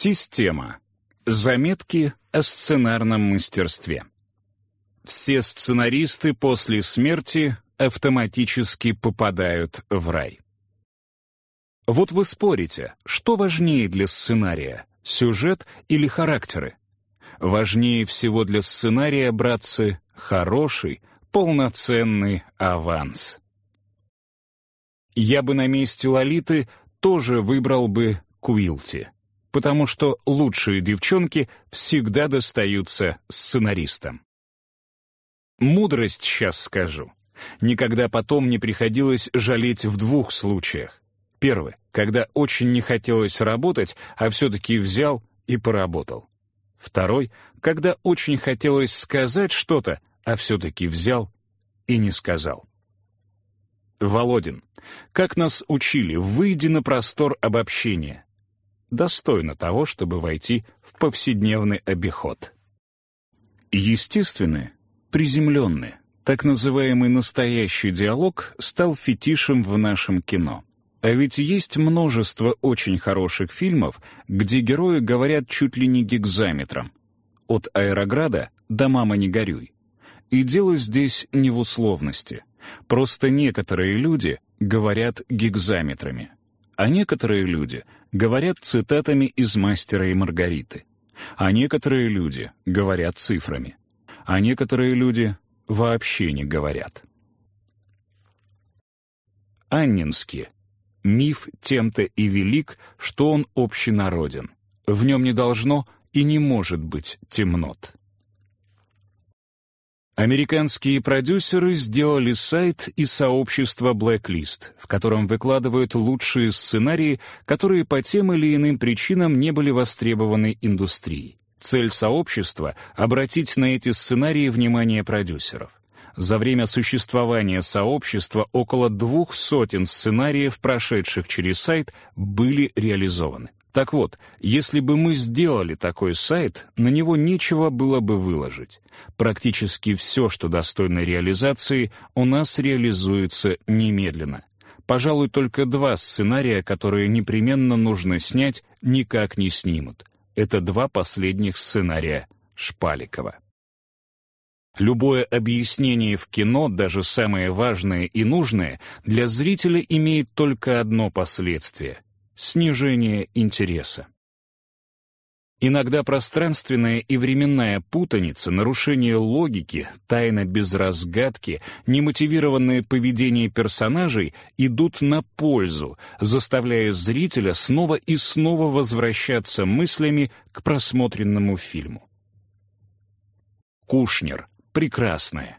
Система. Заметки о сценарном мастерстве. Все сценаристы после смерти автоматически попадают в рай. Вот вы спорите, что важнее для сценария, сюжет или характеры? Важнее всего для сценария, братцы, хороший, полноценный аванс. Я бы на месте Лолиты тоже выбрал бы Куилти, потому что лучшие девчонки всегда достаются сценаристам. Мудрость сейчас скажу. Никогда потом не приходилось жалеть в двух случаях. Первый, когда очень не хотелось работать, а все-таки взял и поработал. Второй, когда очень хотелось сказать что-то, а все-таки взял и не сказал. Володин. Как нас учили, выйди на простор обобщения. Достойно того, чтобы войти в повседневный обиход. Естественный, приземленный, так называемый настоящий диалог стал фетишем в нашем кино. А ведь есть множество очень хороших фильмов, где герои говорят чуть ли не гигзаметром. От аэрограда до «Мама, не горюй». И дело здесь не в условности. Просто некоторые люди говорят гигзаметрами, а некоторые люди говорят цитатами из «Мастера и Маргариты», а некоторые люди говорят цифрами, а некоторые люди вообще не говорят. Аннинский. Миф тем-то и велик, что он общенароден. В нем не должно и не может быть темнот. Американские продюсеры сделали сайт и сообщество Blacklist, в котором выкладывают лучшие сценарии, которые по тем или иным причинам не были востребованы индустрией. Цель сообщества — обратить на эти сценарии внимание продюсеров. За время существования сообщества около двух сотен сценариев, прошедших через сайт, были реализованы. Так вот, если бы мы сделали такой сайт, на него нечего было бы выложить. Практически все, что достойно реализации, у нас реализуется немедленно. Пожалуй, только два сценария, которые непременно нужно снять, никак не снимут. Это два последних сценария Шпаликова. Любое объяснение в кино, даже самое важное и нужное, для зрителя имеет только одно последствие — снижение интереса. Иногда пространственная и временная путаница, нарушение логики, тайна без разгадки, немотивированное поведение персонажей идут на пользу, заставляя зрителя снова и снова возвращаться мыслями к просмотренному фильму. Кушнер. Прекрасная.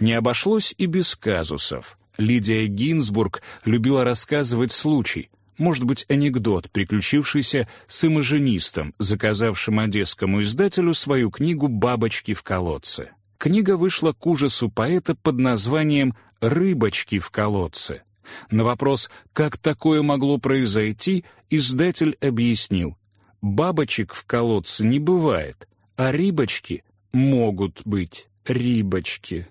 Не обошлось и без казусов. Лидия Гинзбург любила рассказывать случай, может быть, анекдот, приключившийся с имажинистом, заказавшим одесскому издателю свою книгу «Бабочки в колодце». Книга вышла к ужасу поэта под названием «Рыбочки в колодце». На вопрос, как такое могло произойти, издатель объяснил. Бабочек в колодце не бывает, а рыбочки могут быть рыбочки.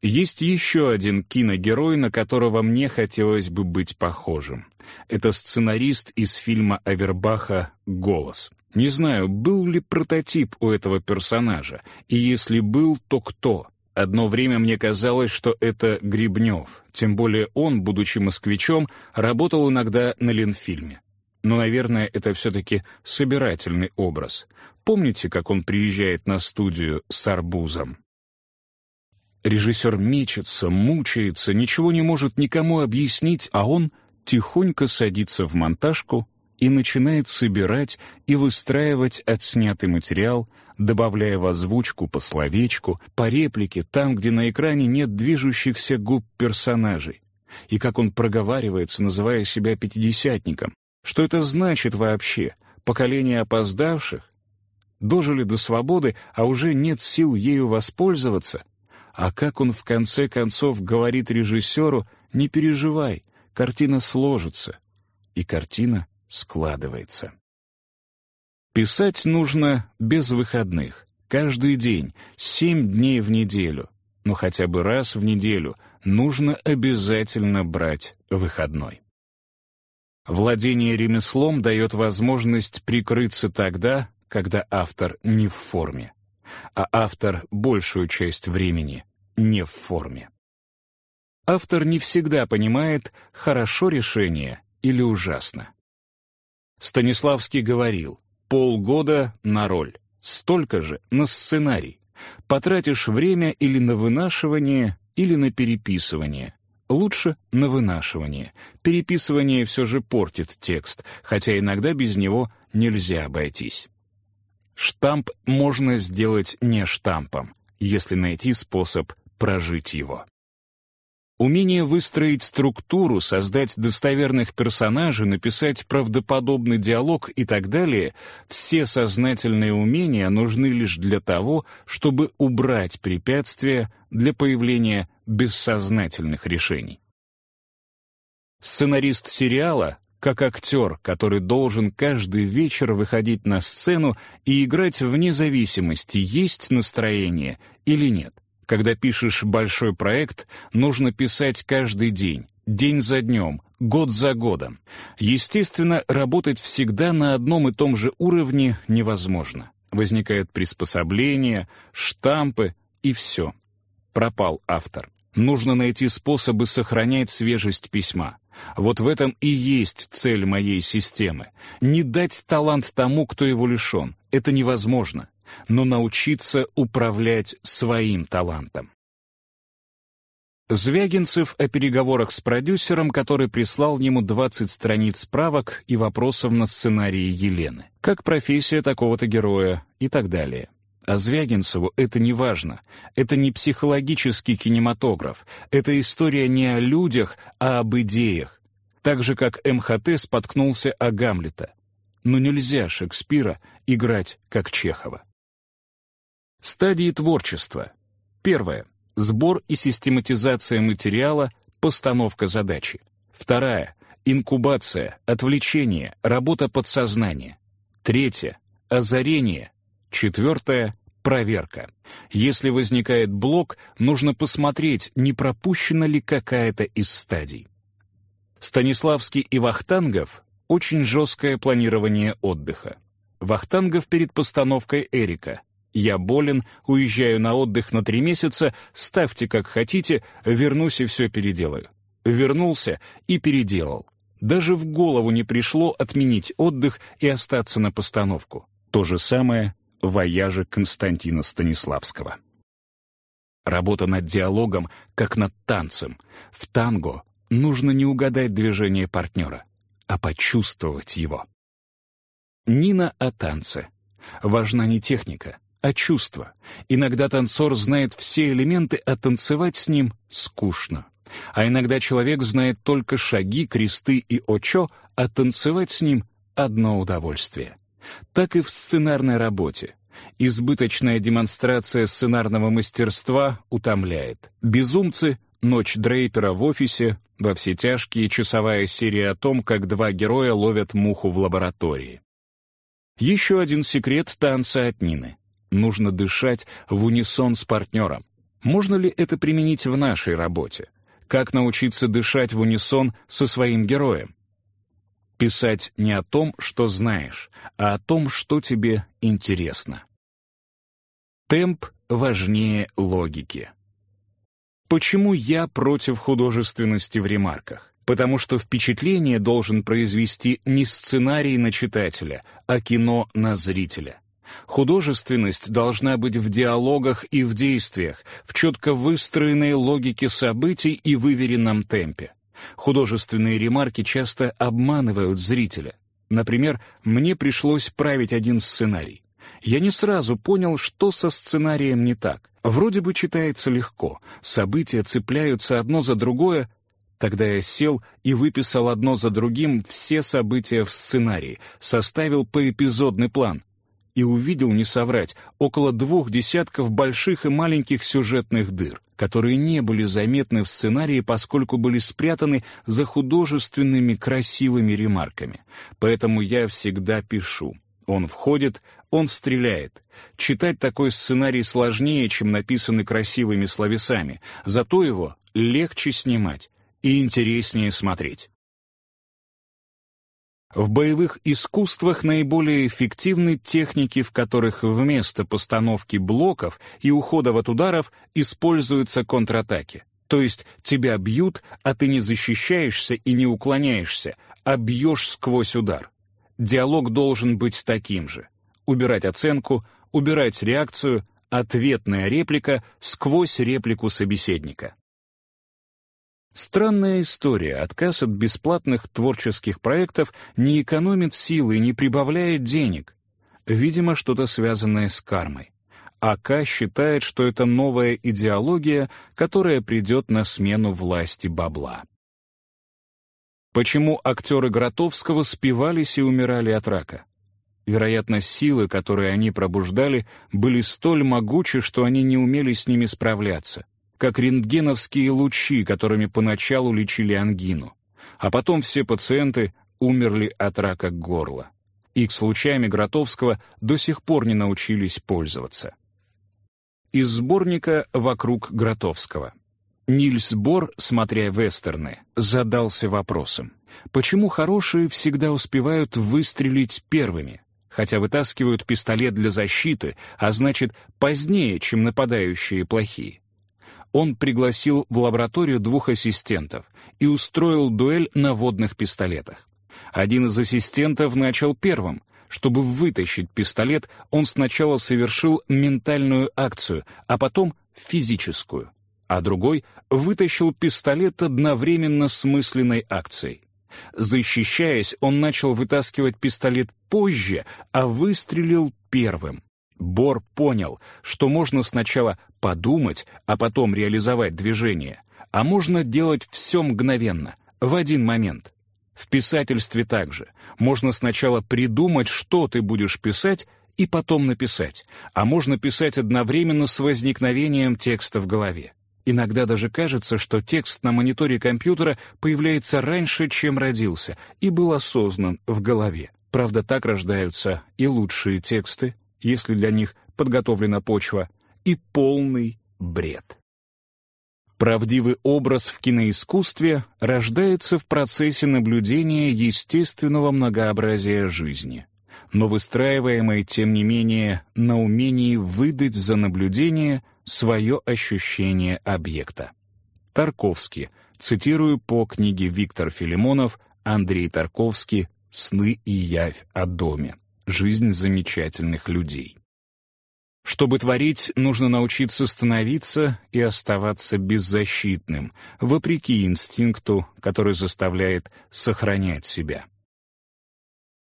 Есть еще один киногерой, на которого мне хотелось бы быть похожим. Это сценарист из фильма Авербаха «Голос». Не знаю, был ли прототип у этого персонажа, и если был, то кто? Одно время мне казалось, что это Грибнев, тем более он, будучи москвичом, работал иногда на Ленфильме. Но, наверное, это все-таки собирательный образ. Помните, как он приезжает на студию с арбузом? Режиссер мечется, мучается, ничего не может никому объяснить, а он тихонько садится в монтажку и начинает собирать и выстраивать отснятый материал, добавляя в озвучку по словечку, по реплике, там, где на экране нет движущихся губ персонажей. И как он проговаривается, называя себя пятидесятником. Что это значит вообще? Поколение опоздавших? Дожили до свободы, а уже нет сил ею воспользоваться? А как он в конце концов говорит режиссеру «не переживай, картина сложится». И картина складывается. Писать нужно без выходных, каждый день, семь дней в неделю, но хотя бы раз в неделю нужно обязательно брать выходной. Владение ремеслом дает возможность прикрыться тогда, когда автор не в форме, а автор большую часть времени не в форме. Автор не всегда понимает, хорошо решение или ужасно. Станиславский говорил, полгода на роль, столько же на сценарий. Потратишь время или на вынашивание, или на переписывание. Лучше на вынашивание. Переписывание все же портит текст, хотя иногда без него нельзя обойтись. Штамп можно сделать не штампом, если найти способ прожить его. Умение выстроить структуру, создать достоверных персонажей, написать правдоподобный диалог и так далее — все сознательные умения нужны лишь для того, чтобы убрать препятствия для появления бессознательных решений. Сценарист сериала как актер, который должен каждый вечер выходить на сцену и играть вне зависимости, есть настроение или нет. Когда пишешь большой проект, нужно писать каждый день, день за днем, год за годом. Естественно, работать всегда на одном и том же уровне невозможно. Возникают приспособления, штампы и все. Пропал автор. Нужно найти способы сохранять свежесть письма. Вот в этом и есть цель моей системы. Не дать талант тому, кто его лишен. Это невозможно но научиться управлять своим талантом. Звягинцев о переговорах с продюсером, который прислал ему 20 страниц справок и вопросов на сценарии Елены. Как профессия такого-то героя и так далее. А Звягинцеву это не важно. Это не психологический кинематограф. Это история не о людях, а об идеях. Так же, как МХТ споткнулся о Гамлета. Но нельзя Шекспира играть как Чехова. Стадии творчества. Первая. Сбор и систематизация материала, постановка задачи. Вторая. Инкубация, отвлечение, работа подсознания. Третья. Озарение. Четвертая. Проверка. Если возникает блок, нужно посмотреть, не пропущена ли какая-то из стадий. Станиславский и Вахтангов — очень жесткое планирование отдыха. Вахтангов перед постановкой Эрика — я болен, уезжаю на отдых на три месяца, ставьте как хотите, вернусь и все переделаю. Вернулся и переделал. Даже в голову не пришло отменить отдых и остаться на постановку. То же самое вояже Константина Станиславского. Работа над диалогом, как над танцем. В танго нужно не угадать движение партнера, а почувствовать его. Нина о танце. Важна не техника, а чувство. Иногда танцор знает все элементы, а танцевать с ним скучно. А иногда человек знает только шаги, кресты и очо, а танцевать с ним — одно удовольствие. Так и в сценарной работе. Избыточная демонстрация сценарного мастерства утомляет. «Безумцы», «Ночь Дрейпера в офисе», «Во все тяжкие» часовая серия о том, как два героя ловят муху в лаборатории. Еще один секрет танца от Нины нужно дышать в унисон с партнером. Можно ли это применить в нашей работе? Как научиться дышать в унисон со своим героем? Писать не о том, что знаешь, а о том, что тебе интересно. Темп важнее логики. Почему я против художественности в ремарках? Потому что впечатление должен произвести не сценарий на читателя, а кино на зрителя. Художественность должна быть в диалогах и в действиях, в четко выстроенной логике событий и выверенном темпе. Художественные ремарки часто обманывают зрителя. Например, мне пришлось править один сценарий. Я не сразу понял, что со сценарием не так. Вроде бы читается легко, события цепляются одно за другое, Тогда я сел и выписал одно за другим все события в сценарии, составил поэпизодный план и увидел, не соврать, около двух десятков больших и маленьких сюжетных дыр, которые не были заметны в сценарии, поскольку были спрятаны за художественными красивыми ремарками. Поэтому я всегда пишу. Он входит, он стреляет. Читать такой сценарий сложнее, чем написанный красивыми словесами, зато его легче снимать и интереснее смотреть. В боевых искусствах наиболее эффективны техники, в которых вместо постановки блоков и ухода от ударов используются контратаки. То есть тебя бьют, а ты не защищаешься и не уклоняешься, а бьешь сквозь удар. Диалог должен быть таким же. Убирать оценку, убирать реакцию, ответная реплика сквозь реплику собеседника. Странная история. Отказ от бесплатных творческих проектов не экономит силы и не прибавляет денег. Видимо, что-то связанное с кармой. АК считает, что это новая идеология, которая придет на смену власти бабла. Почему актеры Гротовского спивались и умирали от рака? Вероятно, силы, которые они пробуждали, были столь могучи, что они не умели с ними справляться как рентгеновские лучи, которыми поначалу лечили ангину. А потом все пациенты умерли от рака горла. Их с лучами Гротовского до сих пор не научились пользоваться. Из сборника «Вокруг Гротовского». Нильс Бор, смотря вестерны, задался вопросом, почему хорошие всегда успевают выстрелить первыми, хотя вытаскивают пистолет для защиты, а значит, позднее, чем нападающие плохие он пригласил в лабораторию двух ассистентов и устроил дуэль на водных пистолетах. Один из ассистентов начал первым. Чтобы вытащить пистолет, он сначала совершил ментальную акцию, а потом физическую, а другой вытащил пистолет одновременно с мысленной акцией. Защищаясь, он начал вытаскивать пистолет позже, а выстрелил первым. Бор понял, что можно сначала подумать, а потом реализовать движение, а можно делать все мгновенно, в один момент. В писательстве также. Можно сначала придумать, что ты будешь писать, и потом написать, а можно писать одновременно с возникновением текста в голове. Иногда даже кажется, что текст на мониторе компьютера появляется раньше, чем родился, и был осознан в голове. Правда, так рождаются и лучшие тексты, если для них подготовлена почва, и полный бред. Правдивый образ в киноискусстве рождается в процессе наблюдения естественного многообразия жизни, но выстраиваемый, тем не менее, на умении выдать за наблюдение свое ощущение объекта. Тарковский, цитирую по книге Виктор Филимонов, Андрей Тарковский «Сны и явь о доме» жизнь замечательных людей. Чтобы творить, нужно научиться становиться и оставаться беззащитным, вопреки инстинкту, который заставляет сохранять себя.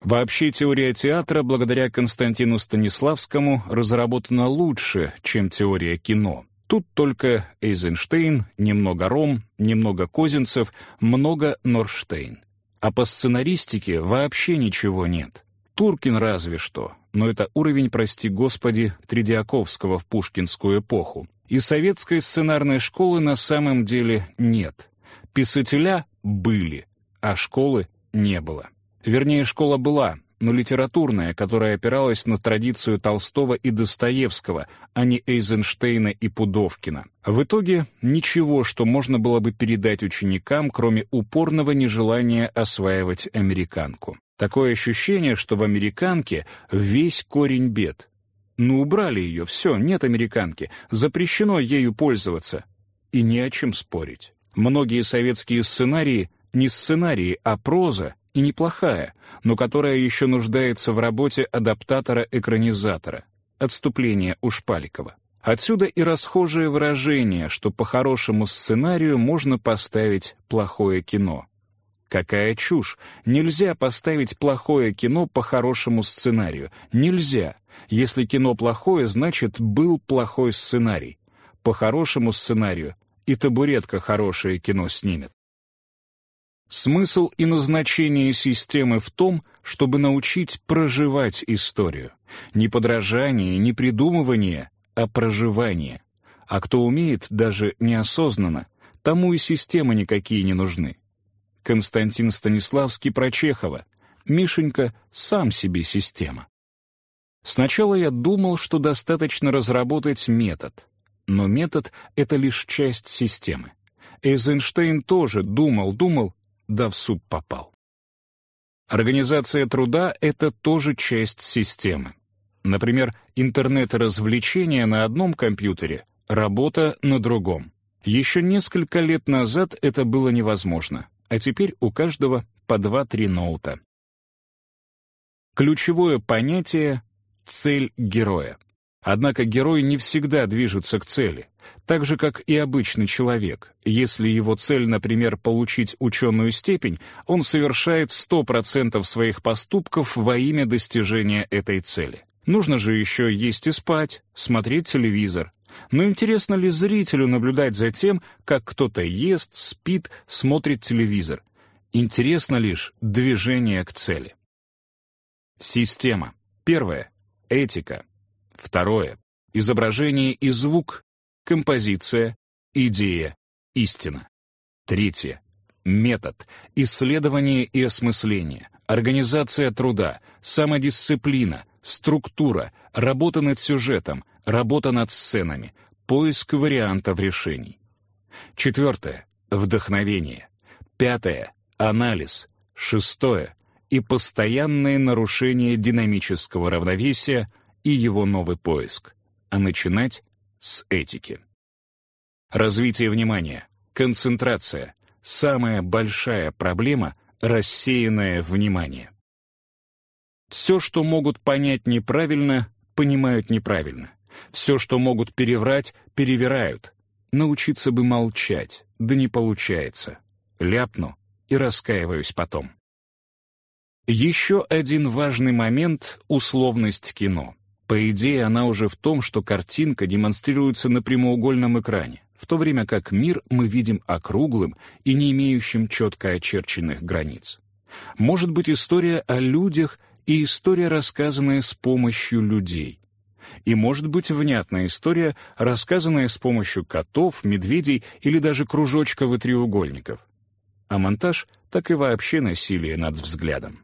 Вообще теория театра, благодаря Константину Станиславскому, разработана лучше, чем теория кино. Тут только Эйзенштейн, немного Ром, немного Козинцев, много Норштейн. А по сценаристике вообще ничего нет. Туркин разве что, но это уровень, прости господи, Тредиаковского в пушкинскую эпоху. И советской сценарной школы на самом деле нет. Писателя были, а школы не было. Вернее, школа была, но литературная, которая опиралась на традицию Толстого и Достоевского, а не Эйзенштейна и Пудовкина. В итоге ничего, что можно было бы передать ученикам, кроме упорного нежелания осваивать американку. Такое ощущение, что в американке весь корень бед. Ну, убрали ее, все, нет американки, запрещено ею пользоваться. И не о чем спорить. Многие советские сценарии не сценарии, а проза, и неплохая, но которая еще нуждается в работе адаптатора-экранизатора. Отступление у Шпаликова. Отсюда и расхожее выражение, что по хорошему сценарию можно поставить плохое кино. Какая чушь! Нельзя поставить плохое кино по хорошему сценарию. Нельзя. Если кино плохое, значит, был плохой сценарий. По хорошему сценарию и табуретка хорошее кино снимет. Смысл и назначение системы в том, чтобы научить проживать историю. Не подражание, не придумывание, а проживание. А кто умеет, даже неосознанно, тому и системы никакие не нужны. Константин Станиславский про Чехова. Мишенька сам себе система. Сначала я думал, что достаточно разработать метод. Но метод — это лишь часть системы. Эйзенштейн тоже думал-думал, да в суп попал. Организация труда — это тоже часть системы. Например, интернет развлечения на одном компьютере, работа на другом. Еще несколько лет назад это было невозможно, а теперь у каждого по 2-3 ноута. Ключевое понятие — цель героя. Однако герой не всегда движется к цели, так же, как и обычный человек. Если его цель, например, получить ученую степень, он совершает 100% своих поступков во имя достижения этой цели. Нужно же еще есть и спать, смотреть телевизор. Но интересно ли зрителю наблюдать за тем, как кто-то ест, спит, смотрит телевизор? Интересно лишь движение к цели. Система. Первое. Этика. Второе. Изображение и звук, композиция, идея, истина. Третье. Метод, исследование и осмысление, организация труда, самодисциплина, структура, работа над сюжетом, работа над сценами, поиск вариантов решений. Четвертое. Вдохновение. Пятое. Анализ. Шестое. И постоянное нарушение динамического равновесия – и его новый поиск, а начинать с этики. Развитие внимания, концентрация — самая большая проблема — рассеянное внимание. Все, что могут понять неправильно, понимают неправильно. Все, что могут переврать, перевирают. Научиться бы молчать, да не получается. Ляпну и раскаиваюсь потом. Еще один важный момент — условность кино. По идее, она уже в том, что картинка демонстрируется на прямоугольном экране, в то время как мир мы видим округлым и не имеющим четко очерченных границ. Может быть история о людях и история, рассказанная с помощью людей. И может быть внятная история, рассказанная с помощью котов, медведей или даже кружочков и треугольников. А монтаж — так и вообще насилие над взглядом.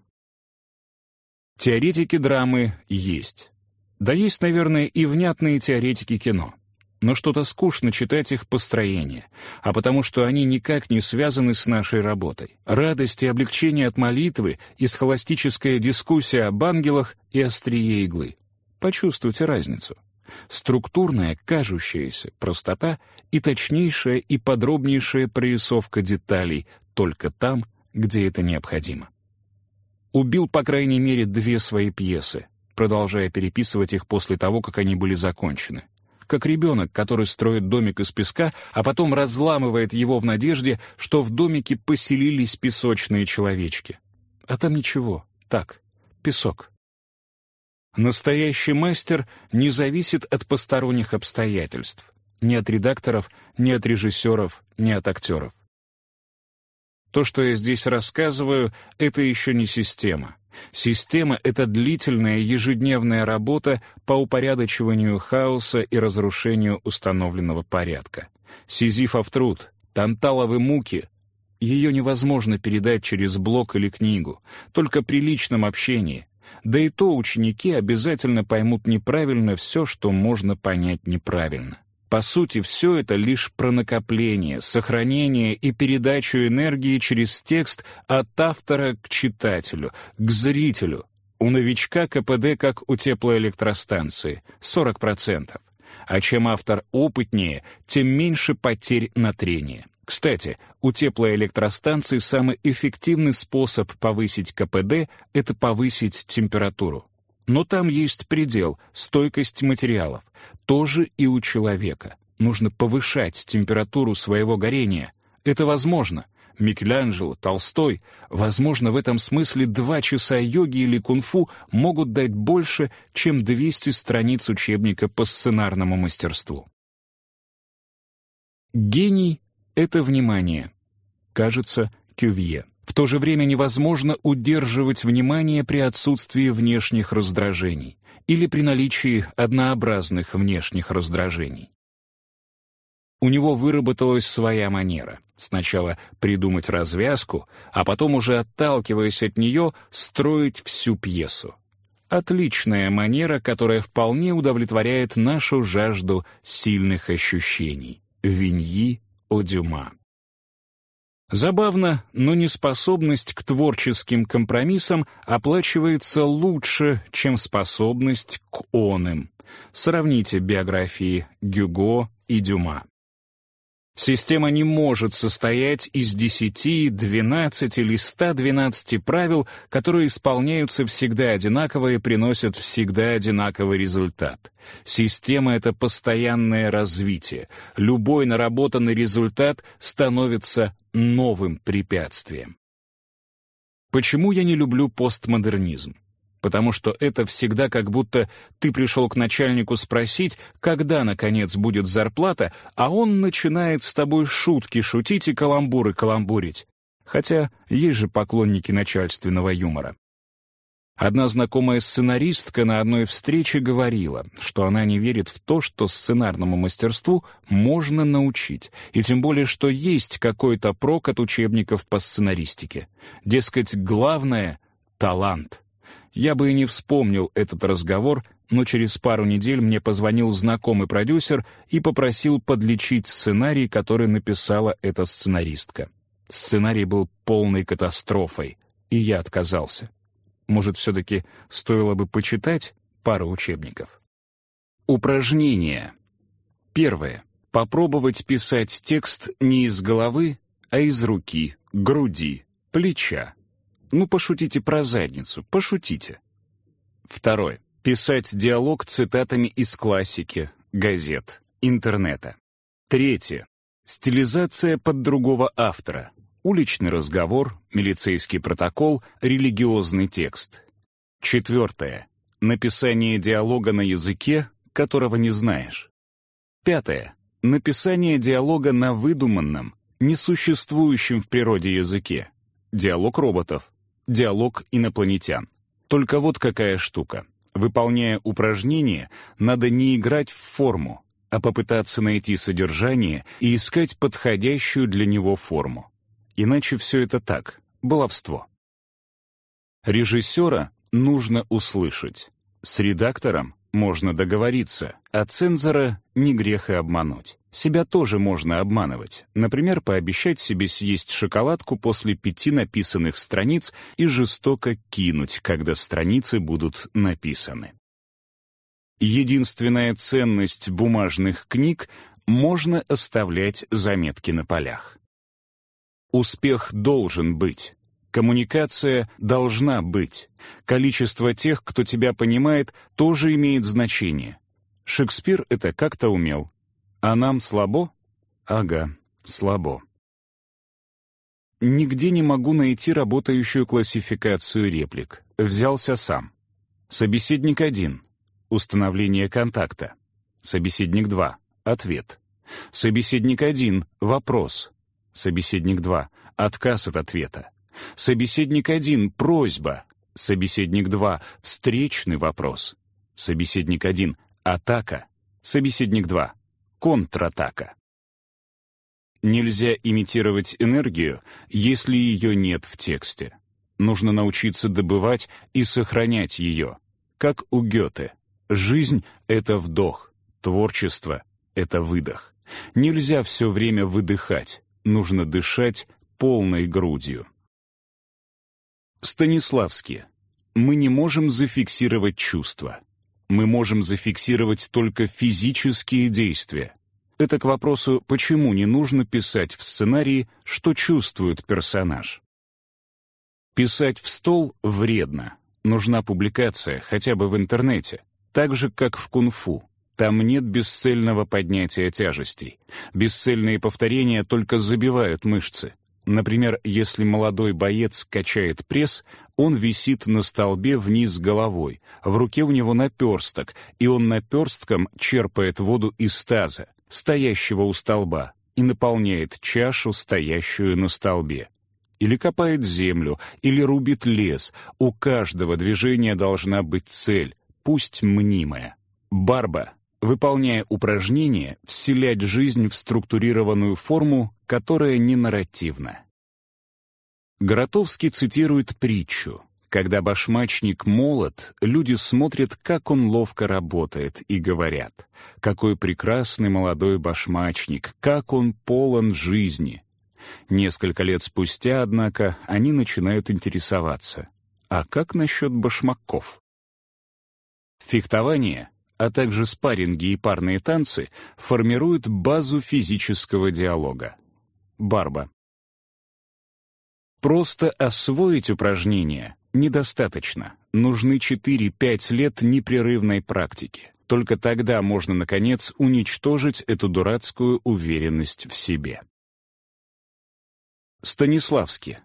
Теоретики драмы есть. Да есть, наверное, и внятные теоретики кино. Но что-то скучно читать их построение, а потому что они никак не связаны с нашей работой. Радость и облегчение от молитвы и схоластическая дискуссия об ангелах и острие иглы. Почувствуйте разницу. Структурная, кажущаяся простота и точнейшая и подробнейшая прорисовка деталей только там, где это необходимо. Убил, по крайней мере, две свои пьесы продолжая переписывать их после того, как они были закончены. Как ребенок, который строит домик из песка, а потом разламывает его в надежде, что в домике поселились песочные человечки. А там ничего, так, песок. Настоящий мастер не зависит от посторонних обстоятельств. Ни от редакторов, ни от режиссеров, ни от актеров. То, что я здесь рассказываю, это еще не система. Система — это длительная ежедневная работа по упорядочиванию хаоса и разрушению установленного порядка. Сизифов труд, танталовы муки — ее невозможно передать через блог или книгу, только при личном общении. Да и то ученики обязательно поймут неправильно все, что можно понять неправильно. По сути, все это лишь про накопление, сохранение и передачу энергии через текст от автора к читателю, к зрителю. У новичка КПД как у теплоэлектростанции — 40%. А чем автор опытнее, тем меньше потерь на трение. Кстати, у теплоэлектростанции самый эффективный способ повысить КПД — это повысить температуру. Но там есть предел, стойкость материалов. Тоже и у человека. Нужно повышать температуру своего горения. Это возможно. Микеланджело, Толстой, возможно, в этом смысле два часа йоги или кунг-фу могут дать больше, чем 200 страниц учебника по сценарному мастерству. Гений — это внимание. Кажется, Кювье. В то же время невозможно удерживать внимание при отсутствии внешних раздражений или при наличии однообразных внешних раздражений. У него выработалась своя манера. Сначала придумать развязку, а потом уже отталкиваясь от нее, строить всю пьесу. Отличная манера, которая вполне удовлетворяет нашу жажду сильных ощущений. Виньи Одюма. Забавно, но неспособность к творческим компромиссам оплачивается лучше, чем способность к оным. Сравните биографии Гюго и Дюма. Система не может состоять из 10, 12 или 112 правил, которые исполняются всегда одинаково и приносят всегда одинаковый результат. Система — это постоянное развитие. Любой наработанный результат становится новым препятствием. Почему я не люблю постмодернизм? Потому что это всегда как будто ты пришел к начальнику спросить, когда, наконец, будет зарплата, а он начинает с тобой шутки шутить и каламбуры каламбурить. Хотя есть же поклонники начальственного юмора. Одна знакомая сценаристка на одной встрече говорила, что она не верит в то, что сценарному мастерству можно научить, и тем более, что есть какой-то прок от учебников по сценаристике. Дескать, главное — талант я бы и не вспомнил этот разговор, но через пару недель мне позвонил знакомый продюсер и попросил подлечить сценарий, который написала эта сценаристка. Сценарий был полной катастрофой, и я отказался. Может, все-таки стоило бы почитать пару учебников? Упражнения. Первое. Попробовать писать текст не из головы, а из руки, груди, плеча. Ну, пошутите про задницу, пошутите. Второе. Писать диалог цитатами из классики, газет, интернета. Третье. Стилизация под другого автора. Уличный разговор, милицейский протокол, религиозный текст. Четвертое. Написание диалога на языке, которого не знаешь. Пятое. Написание диалога на выдуманном, несуществующем в природе языке. Диалог роботов диалог инопланетян. Только вот какая штука. Выполняя упражнение, надо не играть в форму, а попытаться найти содержание и искать подходящую для него форму. Иначе все это так, баловство. Режиссера нужно услышать. С редактором можно договориться, а цензора не грех и обмануть. Себя тоже можно обманывать. Например, пообещать себе съесть шоколадку после пяти написанных страниц и жестоко кинуть, когда страницы будут написаны. Единственная ценность бумажных книг — можно оставлять заметки на полях. Успех должен быть. Коммуникация должна быть. Количество тех, кто тебя понимает, тоже имеет значение. Шекспир это как-то умел. А нам слабо? Ага, слабо. Нигде не могу найти работающую классификацию реплик. Взялся сам. Собеседник 1. Установление контакта. Собеседник 2. Ответ. Собеседник 1. Вопрос. Собеседник 2. Отказ от ответа. Собеседник 1 — просьба. Собеседник 2 — встречный вопрос. Собеседник 1 — атака. Собеседник 2 — контратака. Нельзя имитировать энергию, если ее нет в тексте. Нужно научиться добывать и сохранять ее. Как у Гёте. Жизнь — это вдох, творчество — это выдох. Нельзя все время выдыхать, нужно дышать полной грудью. Станиславский. Мы не можем зафиксировать чувства. Мы можем зафиксировать только физические действия. Это к вопросу, почему не нужно писать в сценарии, что чувствует персонаж. Писать в стол вредно. Нужна публикация, хотя бы в интернете. Так же, как в кунг-фу. Там нет бесцельного поднятия тяжестей. Бесцельные повторения только забивают мышцы. Например, если молодой боец качает пресс, он висит на столбе вниз головой, в руке у него наперсток, и он наперстком черпает воду из таза, стоящего у столба, и наполняет чашу, стоящую на столбе. Или копает землю, или рубит лес. У каждого движения должна быть цель, пусть мнимая. Барба выполняя упражнение, вселять жизнь в структурированную форму, которая не нарративна. Гротовский цитирует притчу. Когда башмачник молод, люди смотрят, как он ловко работает, и говорят, «Какой прекрасный молодой башмачник, как он полон жизни!» Несколько лет спустя, однако, они начинают интересоваться. А как насчет башмаков? Фехтование, а также спарринги и парные танцы формируют базу физического диалога. Барба. Просто освоить упражнения недостаточно. Нужны 4-5 лет непрерывной практики. Только тогда можно, наконец, уничтожить эту дурацкую уверенность в себе. Станиславский.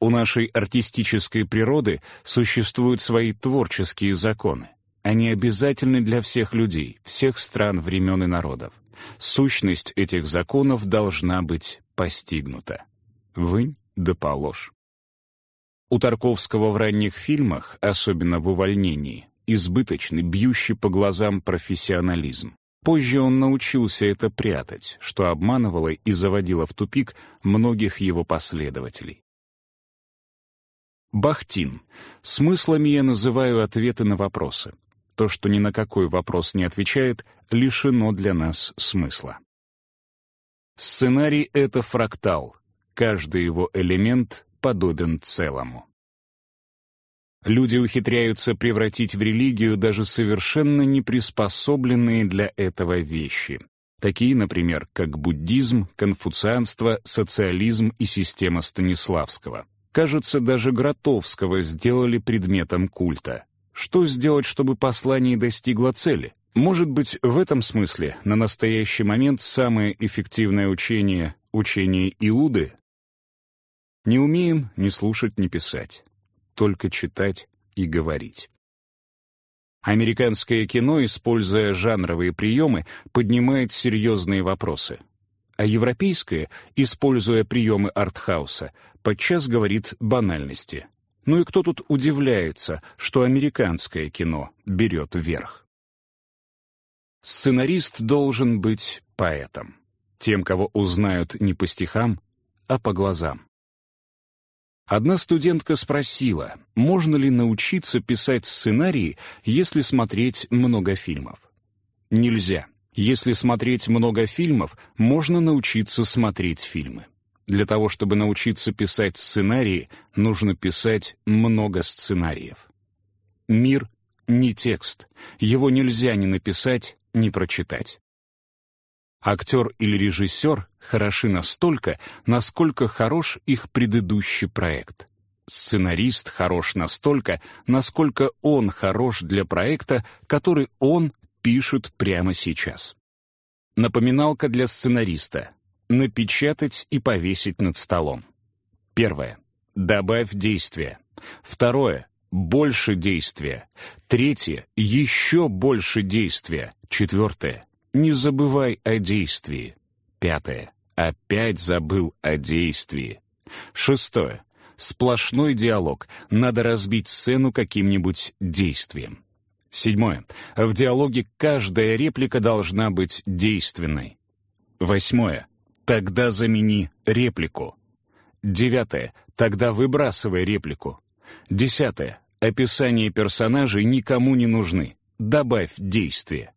У нашей артистической природы существуют свои творческие законы. Они обязательны для всех людей, всех стран, времен и народов. Сущность этих законов должна быть постигнута. Вынь да положь. У Тарковского в ранних фильмах, особенно в «Увольнении», избыточный, бьющий по глазам профессионализм. Позже он научился это прятать, что обманывало и заводило в тупик многих его последователей. Бахтин. Смыслами я называю ответы на вопросы. То, что ни на какой вопрос не отвечает, лишено для нас смысла. Сценарий — это фрактал. Каждый его элемент подобен целому. Люди ухитряются превратить в религию даже совершенно неприспособленные для этого вещи. Такие, например, как буддизм, конфуцианство, социализм и система Станиславского. Кажется, даже Гротовского сделали предметом культа. Что сделать, чтобы послание достигло цели? Может быть, в этом смысле на настоящий момент самое эффективное учение — учение Иуды? Не умеем ни слушать, ни писать только читать и говорить. Американское кино, используя жанровые приемы, поднимает серьезные вопросы. А европейское, используя приемы артхауса, подчас говорит банальности. Ну и кто тут удивляется, что американское кино берет верх? Сценарист должен быть поэтом. Тем, кого узнают не по стихам, а по глазам. Одна студентка спросила, можно ли научиться писать сценарии, если смотреть много фильмов. Нельзя. Если смотреть много фильмов, можно научиться смотреть фильмы. Для того, чтобы научиться писать сценарии, нужно писать много сценариев. Мир — не текст. Его нельзя ни написать, ни прочитать. Актер или режиссер хороши настолько, насколько хорош их предыдущий проект. Сценарист хорош настолько, насколько он хорош для проекта, который он пишет прямо сейчас. Напоминалка для сценариста. Напечатать и повесить над столом. Первое. Добавь действия. Второе. Больше действия. Третье. Еще больше действия. Четвертое не забывай о действии. Пятое. Опять забыл о действии. Шестое. Сплошной диалог. Надо разбить сцену каким-нибудь действием. Седьмое. В диалоге каждая реплика должна быть действенной. Восьмое. Тогда замени реплику. Девятое. Тогда выбрасывай реплику. Десятое. Описание персонажей никому не нужны. Добавь действие.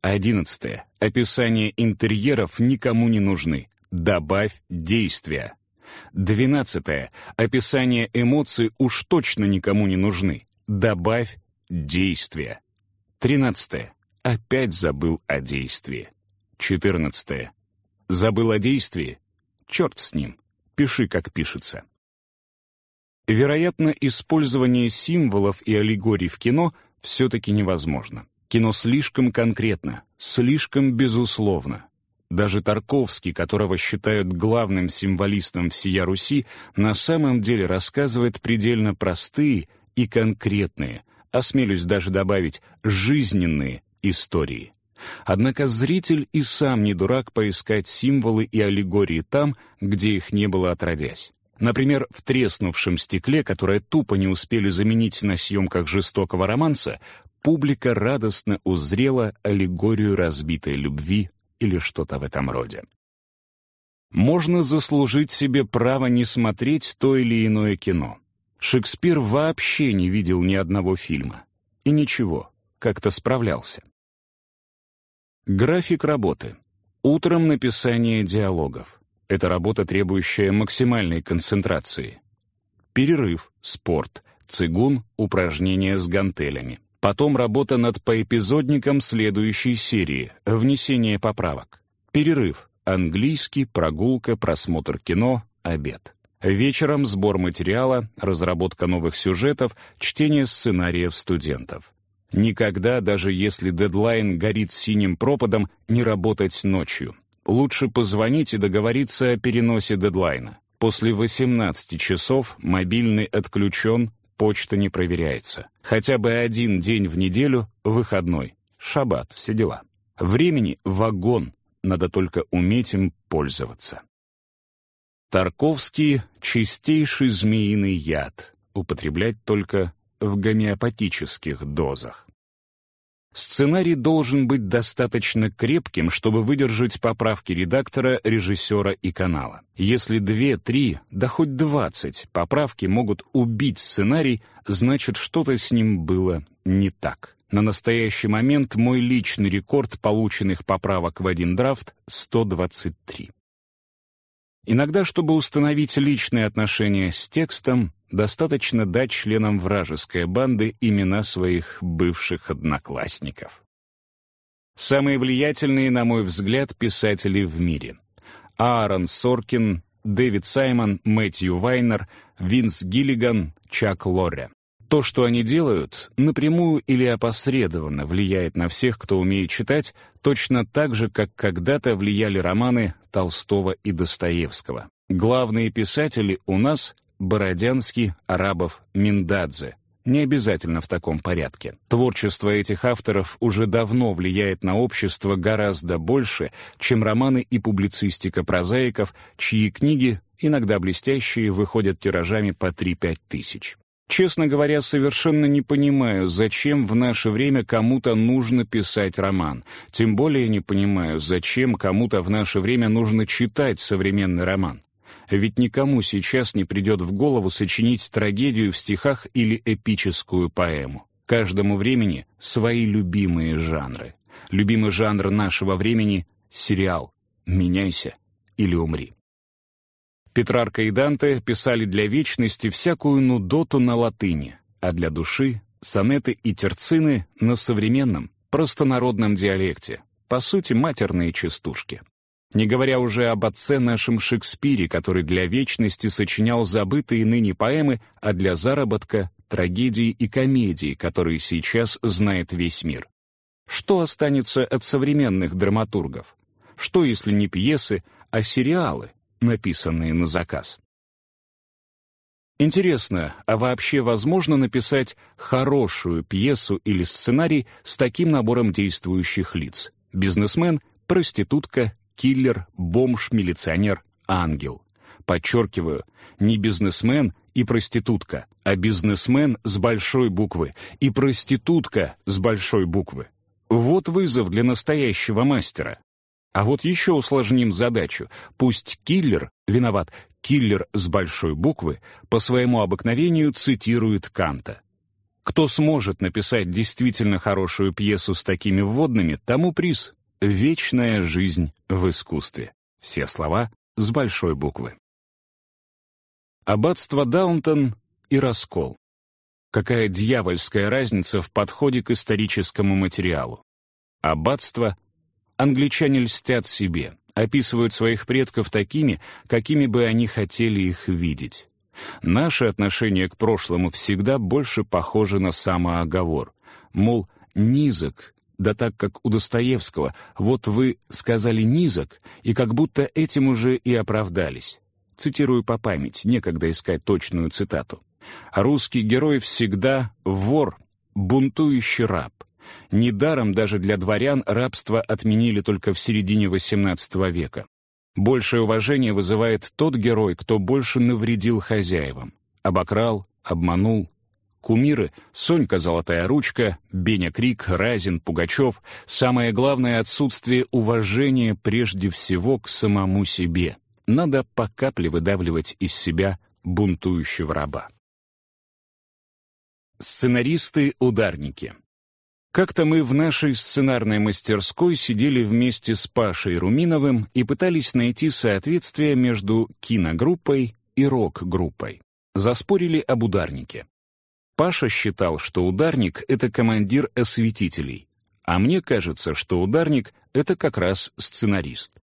Одиннадцатое. Описание интерьеров никому не нужны. Добавь действия. Двенадцатое. Описание эмоций уж точно никому не нужны. Добавь действия. Тринадцатое. Опять забыл о действии. Четырнадцатое. Забыл о действии? Черт с ним. Пиши, как пишется. Вероятно, использование символов и аллегорий в кино все-таки невозможно. Кино слишком конкретно, слишком безусловно. Даже Тарковский, которого считают главным символистом всея Руси, на самом деле рассказывает предельно простые и конкретные, осмелюсь даже добавить, жизненные истории. Однако зритель и сам не дурак поискать символы и аллегории там, где их не было отродясь. Например, в треснувшем стекле, которое тупо не успели заменить на съемках жестокого романса, публика радостно узрела аллегорию разбитой любви или что-то в этом роде. Можно заслужить себе право не смотреть то или иное кино. Шекспир вообще не видел ни одного фильма. И ничего, как-то справлялся. График работы. Утром написание диалогов. Это работа, требующая максимальной концентрации. Перерыв, спорт, цигун, упражнения с гантелями. Потом работа над поэпизодником следующей серии, внесение поправок. Перерыв, английский, прогулка, просмотр кино, обед. Вечером сбор материала, разработка новых сюжетов, чтение сценариев студентов. Никогда, даже если дедлайн горит синим пропадом, не работать ночью. Лучше позвонить и договориться о переносе дедлайна. После 18 часов мобильный отключен, почта не проверяется. Хотя бы один день в неделю — выходной. Шаббат, все дела. Времени — вагон, надо только уметь им пользоваться. Тарковский — чистейший змеиный яд, употреблять только в гомеопатических дозах. Сценарий должен быть достаточно крепким, чтобы выдержать поправки редактора, режиссера и канала. Если две, три, да хоть двадцать поправки могут убить сценарий, значит, что-то с ним было не так. На настоящий момент мой личный рекорд полученных поправок в один драфт — 123. Иногда, чтобы установить личные отношения с текстом, достаточно дать членам вражеской банды имена своих бывших одноклассников. Самые влиятельные, на мой взгляд, писатели в мире. Аарон Соркин, Дэвид Саймон, Мэтью Вайнер, Винс Гиллиган, Чак Лорре. То, что они делают, напрямую или опосредованно влияет на всех, кто умеет читать, точно так же, как когда-то влияли романы Толстого и Достоевского. Главные писатели у нас — Бородянский, Арабов, Миндадзе. Не обязательно в таком порядке. Творчество этих авторов уже давно влияет на общество гораздо больше, чем романы и публицистика прозаиков, чьи книги, иногда блестящие, выходят тиражами по 3-5 тысяч. Честно говоря, совершенно не понимаю, зачем в наше время кому-то нужно писать роман. Тем более не понимаю, зачем кому-то в наше время нужно читать современный роман. Ведь никому сейчас не придет в голову сочинить трагедию в стихах или эпическую поэму. Каждому времени свои любимые жанры. Любимый жанр нашего времени — сериал «Меняйся или умри». Петрарка и Данте писали для вечности всякую нудоту на латыни, а для души — сонеты и терцины на современном, простонародном диалекте, по сути, матерные частушки. Не говоря уже об отце нашем Шекспире, который для вечности сочинял забытые ныне поэмы, а для заработка — трагедии и комедии, которые сейчас знает весь мир. Что останется от современных драматургов? Что, если не пьесы, а сериалы, написанные на заказ. Интересно, а вообще возможно написать хорошую пьесу или сценарий с таким набором действующих лиц? Бизнесмен, проститутка, киллер, бомж, милиционер, ангел. Подчеркиваю, не бизнесмен и проститутка, а бизнесмен с большой буквы и проститутка с большой буквы. Вот вызов для настоящего мастера. А вот еще усложним задачу. Пусть киллер, виноват, киллер с большой буквы, по своему обыкновению цитирует Канта. Кто сможет написать действительно хорошую пьесу с такими вводными, тому приз — вечная жизнь в искусстве. Все слова с большой буквы. Аббатство Даунтон и раскол. Какая дьявольская разница в подходе к историческому материалу. Аббатство Англичане льстят себе, описывают своих предков такими, какими бы они хотели их видеть. Наше отношение к прошлому всегда больше похоже на самооговор. Мол, низок, да так как у Достоевского, вот вы сказали «низок», и как будто этим уже и оправдались. Цитирую по памяти, некогда искать точную цитату. «Русский герой всегда вор, бунтующий раб. Недаром даже для дворян рабство отменили только в середине XVIII века. Большее уважение вызывает тот герой, кто больше навредил хозяевам. Обокрал, обманул. Кумиры — Сонька Золотая Ручка, Беня Крик, Разин, Пугачев. Самое главное — отсутствие уважения прежде всего к самому себе. Надо по капле выдавливать из себя бунтующего раба. Сценаристы-ударники Как-то мы в нашей сценарной мастерской сидели вместе с Пашей Руминовым и пытались найти соответствие между киногруппой и рок-группой. Заспорили об ударнике. Паша считал, что ударник — это командир осветителей, а мне кажется, что ударник — это как раз сценарист.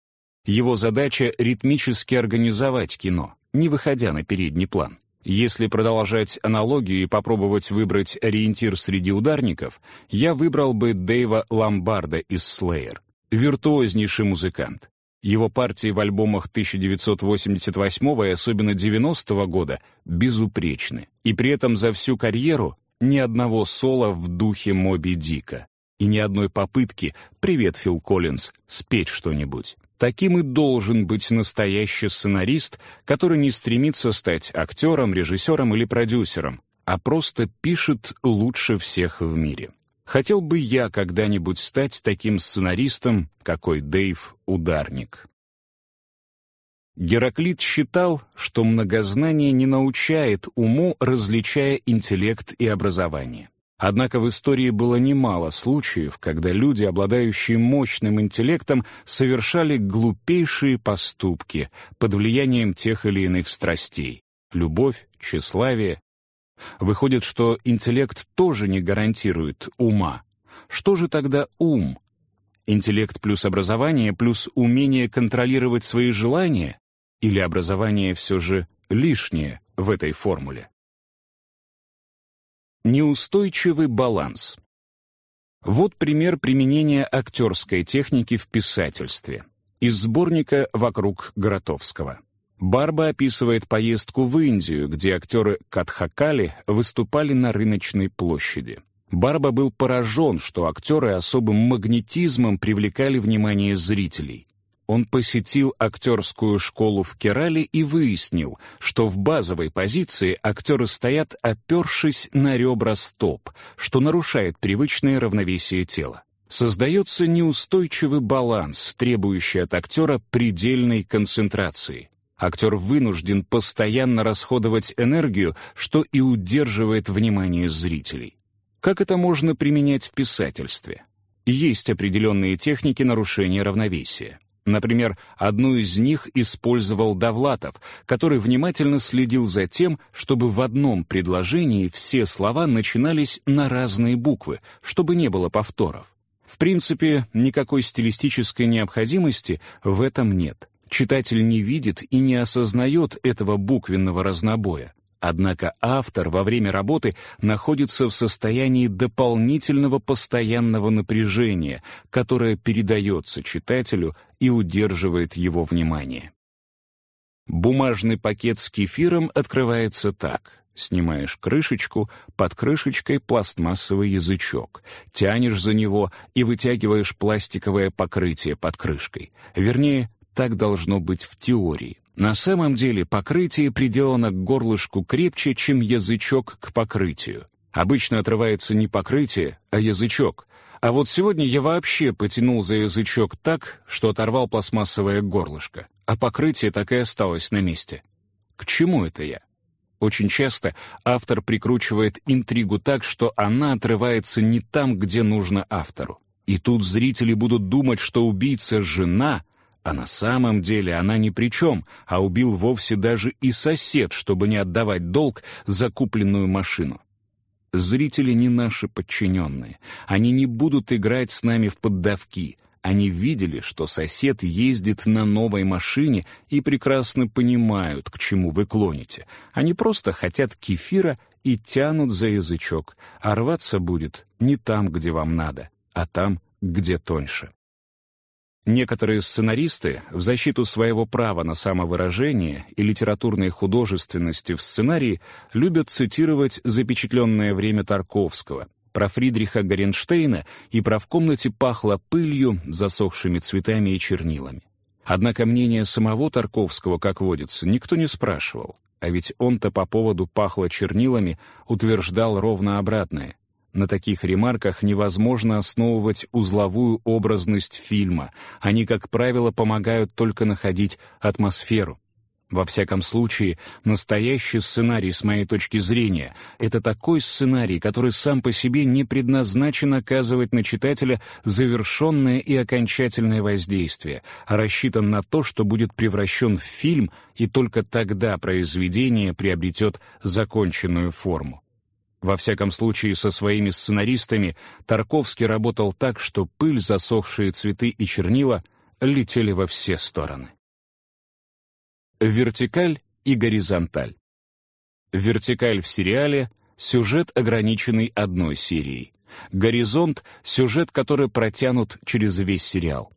Его задача — ритмически организовать кино, не выходя на передний план. Если продолжать аналогию и попробовать выбрать ориентир среди ударников, я выбрал бы Дэйва Ломбарда из Slayer. Виртуознейший музыкант. Его партии в альбомах 1988 и особенно 90 года безупречны. И при этом за всю карьеру ни одного соло в духе Моби Дика. И ни одной попытки «Привет, Фил Коллинз» спеть что-нибудь. Таким и должен быть настоящий сценарист, который не стремится стать актером, режиссером или продюсером, а просто пишет лучше всех в мире. Хотел бы я когда-нибудь стать таким сценаристом, какой Дэйв Ударник. Гераклит считал, что многознание не научает уму, различая интеллект и образование. Однако в истории было немало случаев, когда люди, обладающие мощным интеллектом, совершали глупейшие поступки под влиянием тех или иных страстей — любовь, тщеславие. Выходит, что интеллект тоже не гарантирует ума. Что же тогда ум? Интеллект плюс образование плюс умение контролировать свои желания? Или образование все же лишнее в этой формуле? Неустойчивый баланс. Вот пример применения актерской техники в писательстве. Из сборника «Вокруг Горотовского». Барба описывает поездку в Индию, где актеры Катхакали выступали на рыночной площади. Барба был поражен, что актеры особым магнетизмом привлекали внимание зрителей. Он посетил актерскую школу в Керале и выяснил, что в базовой позиции актеры стоят, опершись на ребра стоп, что нарушает привычное равновесие тела. Создается неустойчивый баланс, требующий от актера предельной концентрации. Актер вынужден постоянно расходовать энергию, что и удерживает внимание зрителей. Как это можно применять в писательстве? Есть определенные техники нарушения равновесия. Например, одну из них использовал Довлатов, который внимательно следил за тем, чтобы в одном предложении все слова начинались на разные буквы, чтобы не было повторов. В принципе, никакой стилистической необходимости в этом нет. Читатель не видит и не осознает этого буквенного разнобоя. Однако автор во время работы находится в состоянии дополнительного постоянного напряжения, которое передается читателю и удерживает его внимание. Бумажный пакет с кефиром открывается так. Снимаешь крышечку, под крышечкой пластмассовый язычок, тянешь за него и вытягиваешь пластиковое покрытие под крышкой. Вернее, так должно быть в теории. На самом деле покрытие приделано к горлышку крепче, чем язычок к покрытию. Обычно отрывается не покрытие, а язычок. А вот сегодня я вообще потянул за язычок так, что оторвал пластмассовое горлышко, а покрытие так и осталось на месте. К чему это я? Очень часто автор прикручивает интригу так, что она отрывается не там, где нужно автору. И тут зрители будут думать, что убийца — жена — а на самом деле она ни при чем, а убил вовсе даже и сосед, чтобы не отдавать долг за купленную машину. Зрители не наши подчиненные. Они не будут играть с нами в поддавки. Они видели, что сосед ездит на новой машине и прекрасно понимают, к чему вы клоните. Они просто хотят кефира и тянут за язычок, а рваться будет не там, где вам надо, а там, где тоньше. Некоторые сценаристы в защиту своего права на самовыражение и литературной художественности в сценарии любят цитировать запечатленное время Тарковского, про Фридриха Горенштейна и про «В комнате пахло пылью, засохшими цветами и чернилами». Однако мнение самого Тарковского, как водится, никто не спрашивал, а ведь он-то по поводу «пахло чернилами» утверждал ровно обратное — на таких ремарках невозможно основывать узловую образность фильма. Они, как правило, помогают только находить атмосферу. Во всяком случае, настоящий сценарий, с моей точки зрения, это такой сценарий, который сам по себе не предназначен оказывать на читателя завершенное и окончательное воздействие, а рассчитан на то, что будет превращен в фильм, и только тогда произведение приобретет законченную форму. Во всяком случае, со своими сценаристами Тарковский работал так, что пыль, засохшие цветы и чернила летели во все стороны. Вертикаль и горизонталь. Вертикаль в сериале — сюжет, ограниченный одной серией. Горизонт — сюжет, который протянут через весь сериал.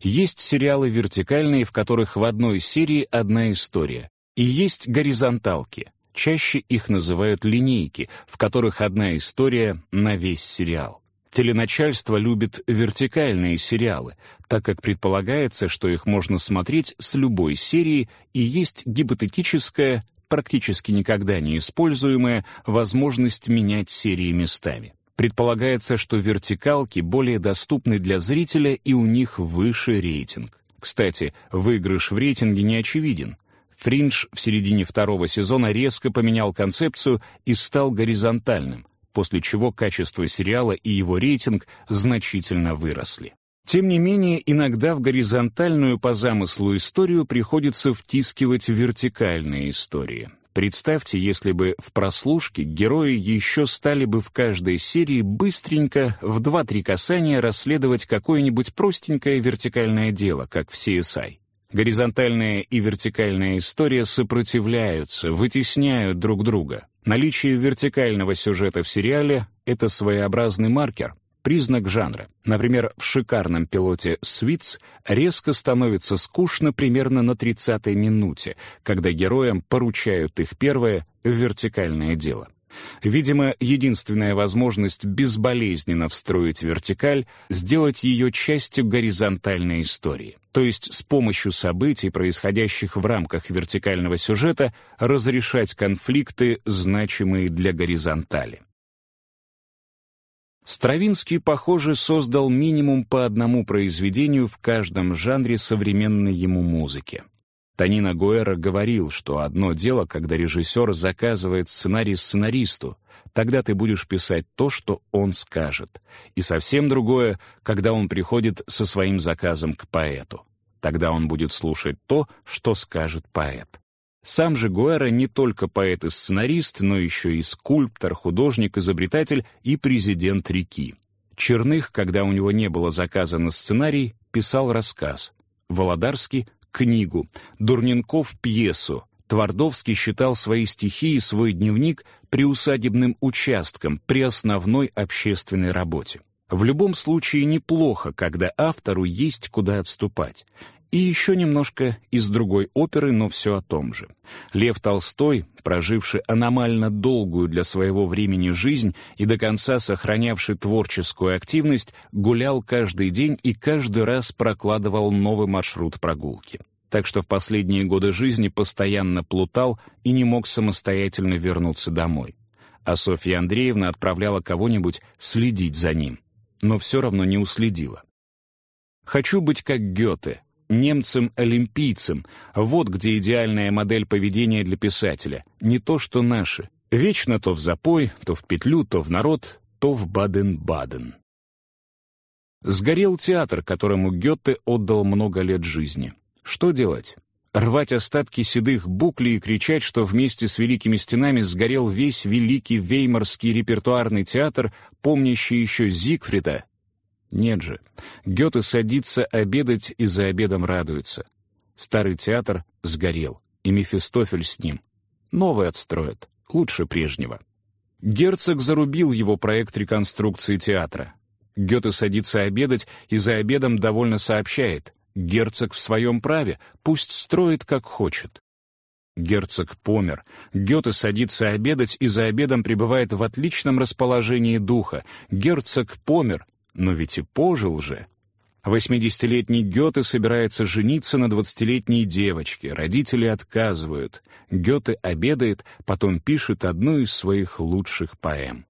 Есть сериалы вертикальные, в которых в одной серии одна история. И есть горизонталки. Чаще их называют линейки, в которых одна история на весь сериал. Теленачальство любит вертикальные сериалы, так как предполагается, что их можно смотреть с любой серии и есть гипотетическая, практически никогда не используемая, возможность менять серии местами. Предполагается, что вертикалки более доступны для зрителя и у них выше рейтинг. Кстати, выигрыш в рейтинге не очевиден. «Фриндж» в середине второго сезона резко поменял концепцию и стал горизонтальным, после чего качество сериала и его рейтинг значительно выросли. Тем не менее, иногда в горизонтальную по замыслу историю приходится втискивать вертикальные истории. Представьте, если бы в прослушке герои еще стали бы в каждой серии быстренько в два-три касания расследовать какое-нибудь простенькое вертикальное дело, как в CSI. Горизонтальная и вертикальная история сопротивляются, вытесняют друг друга. Наличие вертикального сюжета в сериале — это своеобразный маркер, признак жанра. Например, в шикарном пилоте «Свитс» резко становится скучно примерно на 30-й минуте, когда героям поручают их первое вертикальное дело. Видимо, единственная возможность безболезненно встроить вертикаль — сделать ее частью горизонтальной истории. То есть с помощью событий, происходящих в рамках вертикального сюжета, разрешать конфликты, значимые для горизонтали. Стравинский, похоже, создал минимум по одному произведению в каждом жанре современной ему музыки. Танина Гуэра говорил, что одно дело, когда режиссер заказывает сценарий сценаристу, тогда ты будешь писать то, что он скажет. И совсем другое, когда он приходит со своим заказом к поэту. Тогда он будет слушать то, что скажет поэт. Сам же Гуэра не только поэт и сценарист, но еще и скульптор, художник, изобретатель и президент реки. Черных, когда у него не было заказа на сценарий, писал рассказ. Володарский книгу, Дурненков — пьесу. Твардовский считал свои стихи и свой дневник приусадебным участком при основной общественной работе. В любом случае неплохо, когда автору есть куда отступать. И еще немножко из другой оперы, но все о том же. Лев Толстой, проживший аномально долгую для своего времени жизнь и до конца сохранявший творческую активность, гулял каждый день и каждый раз прокладывал новый маршрут прогулки. Так что в последние годы жизни постоянно плутал и не мог самостоятельно вернуться домой. А Софья Андреевна отправляла кого-нибудь следить за ним, но все равно не уследила. «Хочу быть как Гёте», немцем-олимпийцем. Вот где идеальная модель поведения для писателя. Не то, что наши. Вечно то в запой, то в петлю, то в народ, то в Баден-Баден. Сгорел театр, которому Гёте отдал много лет жизни. Что делать? Рвать остатки седых буклей и кричать, что вместе с «Великими стенами» сгорел весь великий веймарский репертуарный театр, помнящий еще Зигфрида, нет же. Гёте садится обедать и за обедом радуется. Старый театр сгорел, и Мефистофель с ним. Новый отстроят, лучше прежнего. Герцог зарубил его проект реконструкции театра. Гёте садится обедать и за обедом довольно сообщает. Герцог в своем праве, пусть строит как хочет. Герцог помер. Гёте садится обедать и за обедом пребывает в отличном расположении духа. Герцог помер, но ведь и пожил же. Восьмидесятилетний Гёте собирается жениться на двадцатилетней девочке. Родители отказывают. Гёте обедает, потом пишет одну из своих лучших поэм.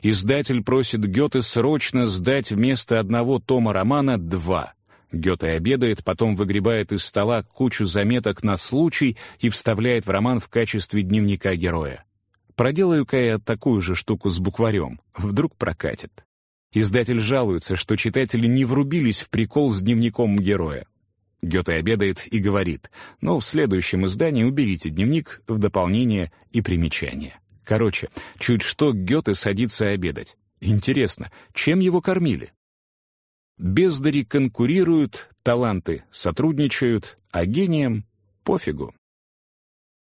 Издатель просит Гёте срочно сдать вместо одного тома романа два. Гёте обедает, потом выгребает из стола кучу заметок на случай и вставляет в роман в качестве дневника героя. Проделаю-ка я такую же штуку с букварем. Вдруг прокатит. Издатель жалуется, что читатели не врубились в прикол с дневником героя. Гёте обедает и говорит, но в следующем издании уберите дневник в дополнение и примечание. Короче, чуть что Гёте садится обедать. Интересно, чем его кормили? Бездари конкурируют, таланты сотрудничают, а гением пофигу.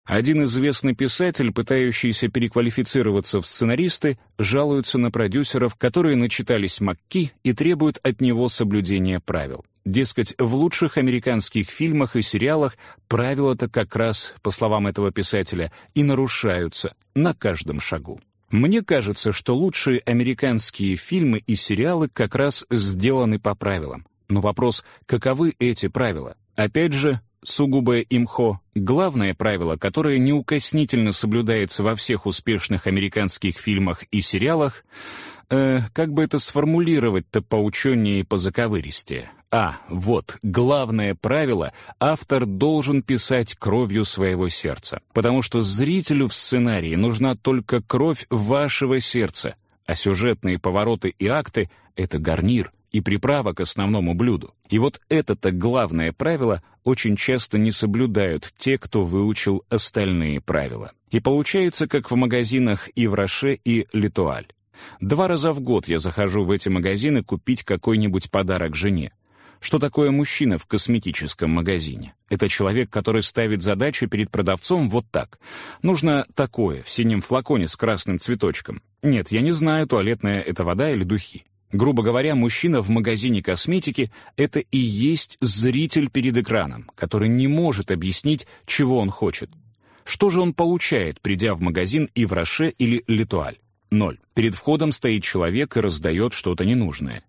Один известный писатель, пытающийся переквалифицироваться в сценаристы, жалуется на продюсеров, которые начитались Макки и требуют от него соблюдения правил. Дескать, в лучших американских фильмах и сериалах правила-то как раз, по словам этого писателя, и нарушаются на каждом шагу. Мне кажется, что лучшие американские фильмы и сериалы как раз сделаны по правилам. Но вопрос, каковы эти правила? Опять же, сугубое имхо — главное правило, которое неукоснительно соблюдается во всех успешных американских фильмах и сериалах, э, как бы это сформулировать-то поученнее и по заковыристее? А, вот, главное правило — автор должен писать кровью своего сердца, потому что зрителю в сценарии нужна только кровь вашего сердца, а сюжетные повороты и акты — это гарнир и приправа к основному блюду. И вот это-то главное правило очень часто не соблюдают те, кто выучил остальные правила. И получается, как в магазинах и в Роше, и Литуаль. Два раза в год я захожу в эти магазины купить какой-нибудь подарок жене. Что такое мужчина в косметическом магазине? Это человек, который ставит задачу перед продавцом вот так. Нужно такое, в синем флаконе с красным цветочком. Нет, я не знаю, туалетная это вода или духи. Грубо говоря, мужчина в магазине косметики — это и есть зритель перед экраном, который не может объяснить, чего он хочет. Что же он получает, придя в магазин и в Роше или Литуаль? Ноль. Перед входом стоит человек и раздает что-то ненужное.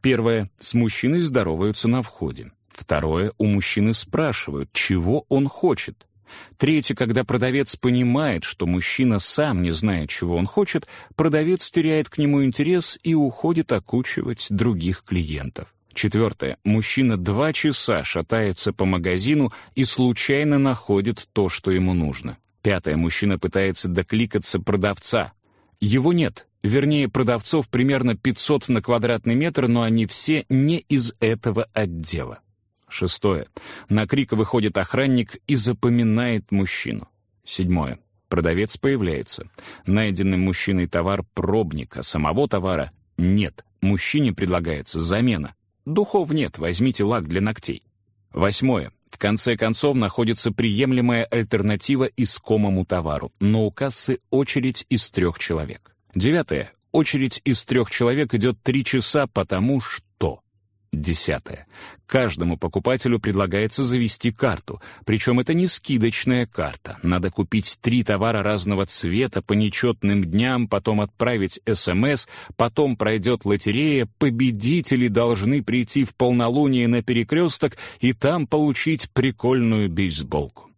Первое. С мужчиной здороваются на входе. Второе. У мужчины спрашивают, чего он хочет. Третье. Когда продавец понимает, что мужчина сам не знает, чего он хочет, продавец теряет к нему интерес и уходит окучивать других клиентов. Четвертое. Мужчина два часа шатается по магазину и случайно находит то, что ему нужно. Пятое. Мужчина пытается докликаться продавца. Его нет. Вернее, продавцов примерно 500 на квадратный метр, но они все не из этого отдела. Шестое. На крик выходит охранник и запоминает мужчину. Седьмое. Продавец появляется. Найденный мужчиной товар — пробник, а самого товара нет. Мужчине предлагается замена. Духов нет, возьмите лак для ногтей. Восьмое. В конце концов находится приемлемая альтернатива искомому товару, но у кассы очередь из трех человек. Девятое. Очередь из трех человек идет три часа, потому что... Десятое. Каждому покупателю предлагается завести карту, причем это не скидочная карта. Надо купить три товара разного цвета по нечетным дням, потом отправить СМС, потом пройдет лотерея, победители должны прийти в полнолуние на перекресток и там получить прикольную бейсболку.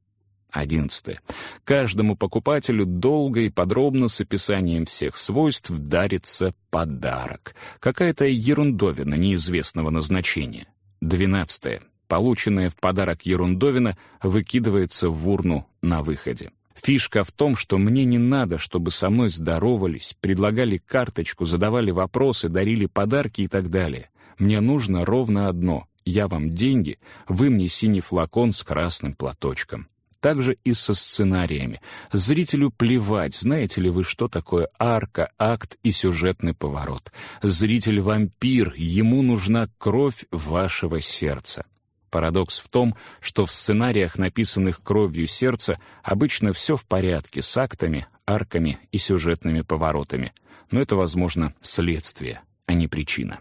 Одиннадцатое. Каждому покупателю долго и подробно с описанием всех свойств дарится подарок. Какая-то ерундовина неизвестного назначения. Двенадцатое. Полученная в подарок ерундовина выкидывается в урну на выходе. Фишка в том, что мне не надо, чтобы со мной здоровались, предлагали карточку, задавали вопросы, дарили подарки и так далее. Мне нужно ровно одно. Я вам деньги, вы мне синий флакон с красным платочком также и со сценариями. Зрителю плевать, знаете ли вы, что такое арка, акт и сюжетный поворот. Зритель — вампир, ему нужна кровь вашего сердца. Парадокс в том, что в сценариях, написанных кровью сердца, обычно все в порядке с актами, арками и сюжетными поворотами. Но это, возможно, следствие, а не причина.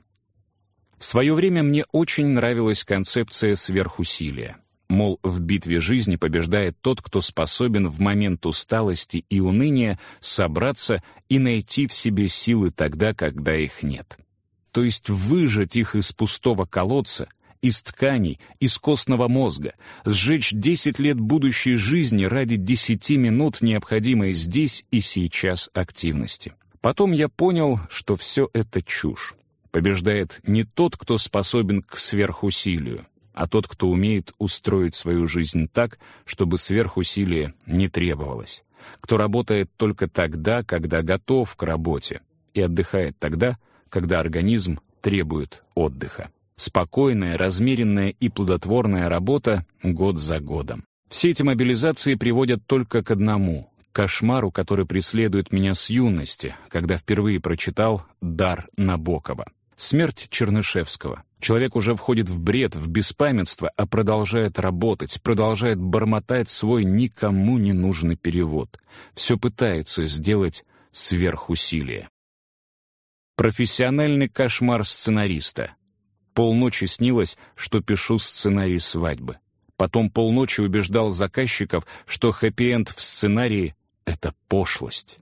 В свое время мне очень нравилась концепция сверхусилия. Мол, в битве жизни побеждает тот, кто способен в момент усталости и уныния собраться и найти в себе силы тогда, когда их нет. То есть выжать их из пустого колодца, из тканей, из костного мозга, сжечь 10 лет будущей жизни ради 10 минут, необходимой здесь и сейчас активности. Потом я понял, что все это чушь. Побеждает не тот, кто способен к сверхусилию, а тот, кто умеет устроить свою жизнь так, чтобы сверхусилие не требовалось, кто работает только тогда, когда готов к работе, и отдыхает тогда, когда организм требует отдыха. Спокойная, размеренная и плодотворная работа год за годом. Все эти мобилизации приводят только к одному — кошмару, который преследует меня с юности, когда впервые прочитал «Дар Набокова». Смерть Чернышевского. Человек уже входит в бред, в беспамятство, а продолжает работать, продолжает бормотать свой никому не нужный перевод. Все пытается сделать сверхусилие. Профессиональный кошмар сценариста. Полночи снилось, что пишу сценарий свадьбы. Потом полночи убеждал заказчиков, что хэппи-энд в сценарии — это пошлость.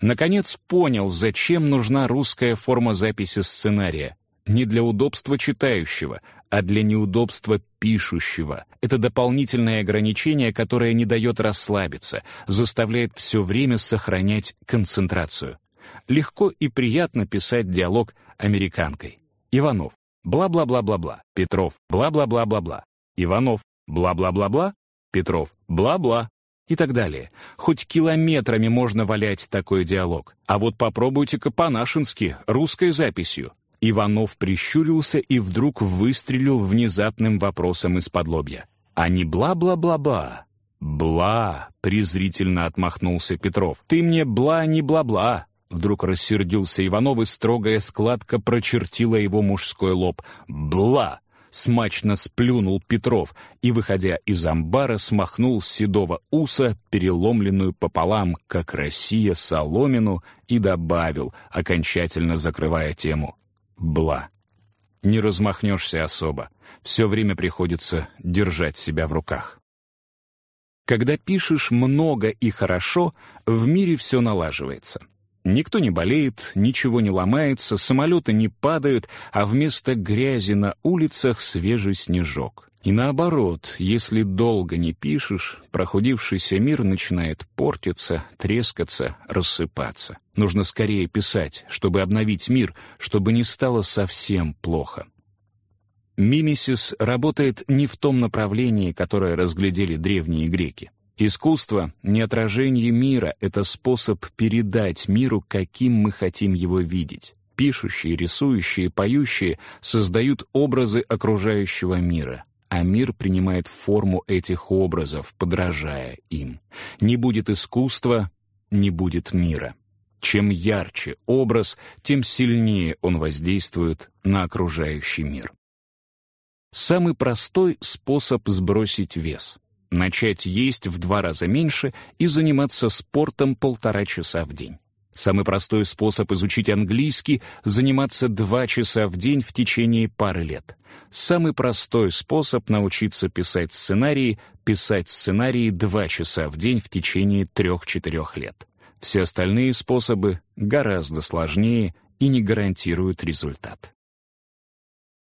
Наконец понял, зачем нужна русская форма записи сценария. Не для удобства читающего, а для неудобства пишущего. Это дополнительное ограничение, которое не дает расслабиться, заставляет все время сохранять концентрацию. Легко и приятно писать диалог американкой. Иванов. Бла-бла-бла-бла-бла. Петров. Бла-бла-бла-бла-бла. Иванов. Бла-бла-бла-бла. Петров. Бла-бла и так далее. Хоть километрами можно валять такой диалог. А вот попробуйте-ка по-нашенски, русской записью. Иванов прищурился и вдруг выстрелил внезапным вопросом из-под лобья. «А не бла-бла-бла-бла?» «Бла!» — презрительно отмахнулся Петров. «Ты мне бла не бла-бла!» Вдруг рассердился Иванов, и строгая складка прочертила его мужской лоб. «Бла!» Смачно сплюнул Петров и, выходя из амбара, смахнул с седого уса, переломленную пополам, как Россия, соломину, и добавил, окончательно закрывая тему. «Бла». Не размахнешься особо. Все время приходится держать себя в руках. Когда пишешь много и хорошо, в мире все налаживается. Никто не болеет, ничего не ломается, самолеты не падают, а вместо грязи на улицах свежий снежок. И наоборот, если долго не пишешь, прохудившийся мир начинает портиться, трескаться, рассыпаться. Нужно скорее писать, чтобы обновить мир, чтобы не стало совсем плохо. Мимесис работает не в том направлении, которое разглядели древние греки. Искусство — не отражение мира, это способ передать миру, каким мы хотим его видеть. Пишущие, рисующие, поющие создают образы окружающего мира, а мир принимает форму этих образов, подражая им. Не будет искусства — не будет мира. Чем ярче образ, тем сильнее он воздействует на окружающий мир. Самый простой способ сбросить вес — начать есть в два раза меньше и заниматься спортом полтора часа в день. Самый простой способ изучить английский — заниматься два часа в день в течение пары лет. Самый простой способ научиться писать сценарии — писать сценарии два часа в день в течение трех-четырех лет. Все остальные способы гораздо сложнее и не гарантируют результат.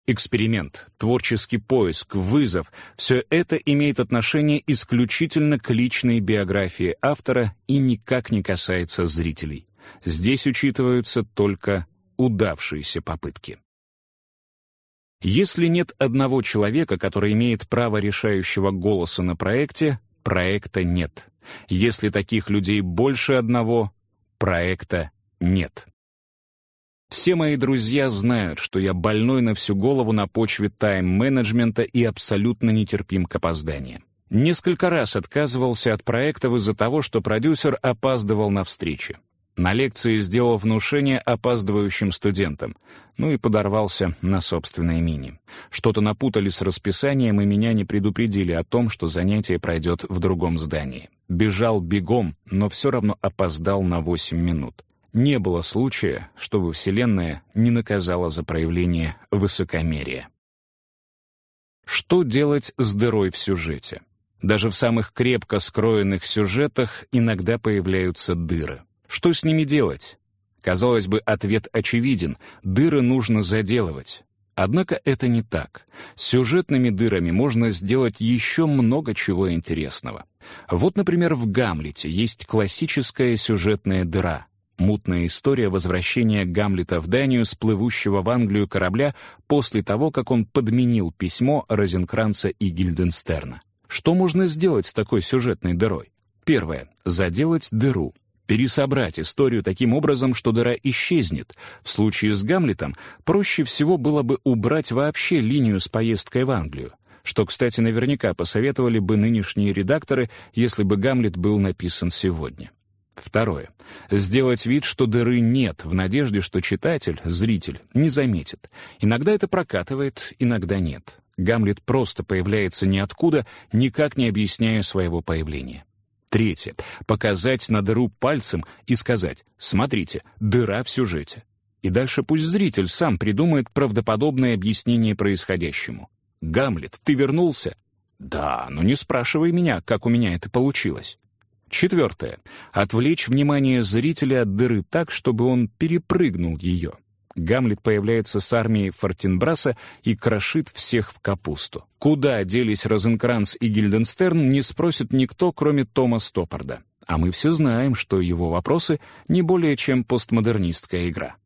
Эксперимент, творческий поиск, вызов — все это имеет отношение исключительно к личной биографии автора и никак не касается зрителей. Здесь учитываются только удавшиеся попытки. Если нет одного человека, который имеет право решающего голоса на проекте, проекта нет. Если таких людей больше одного, проекта нет. Все мои друзья знают, что я больной на всю голову на почве тайм-менеджмента и абсолютно нетерпим к опозданиям. Несколько раз отказывался от проектов из-за того, что продюсер опаздывал на встречи. На лекции сделал внушение опаздывающим студентам, ну и подорвался на собственное мини. Что-то напутали с расписанием, и меня не предупредили о том, что занятие пройдет в другом здании. Бежал бегом, но все равно опоздал на 8 минут не было случая, чтобы Вселенная не наказала за проявление высокомерия. Что делать с дырой в сюжете? Даже в самых крепко скроенных сюжетах иногда появляются дыры. Что с ними делать? Казалось бы, ответ очевиден. Дыры нужно заделывать. Однако это не так. С сюжетными дырами можно сделать еще много чего интересного. Вот, например, в «Гамлете» есть классическая сюжетная дыра — Мутная история возвращения Гамлета в Данию с плывущего в Англию корабля после того, как он подменил письмо Розенкранца и Гильденстерна. Что можно сделать с такой сюжетной дырой? Первое. Заделать дыру. Пересобрать историю таким образом, что дыра исчезнет. В случае с Гамлетом проще всего было бы убрать вообще линию с поездкой в Англию что, кстати, наверняка посоветовали бы нынешние редакторы, если бы «Гамлет» был написан сегодня. Второе. Сделать вид, что дыры нет, в надежде, что читатель, зритель, не заметит. Иногда это прокатывает, иногда нет. Гамлет просто появляется ниоткуда, никак не объясняя своего появления. Третье. Показать на дыру пальцем и сказать «Смотрите, дыра в сюжете». И дальше пусть зритель сам придумает правдоподобное объяснение происходящему. «Гамлет, ты вернулся?» «Да, но не спрашивай меня, как у меня это получилось». Четвертое. Отвлечь внимание зрителя от дыры так, чтобы он перепрыгнул ее. Гамлет появляется с армией Фортенбраса и крошит всех в капусту. Куда делись Розенкранц и Гильденстерн, не спросит никто, кроме Тома Стоппарда. А мы все знаем, что его вопросы не более чем постмодернистская игра.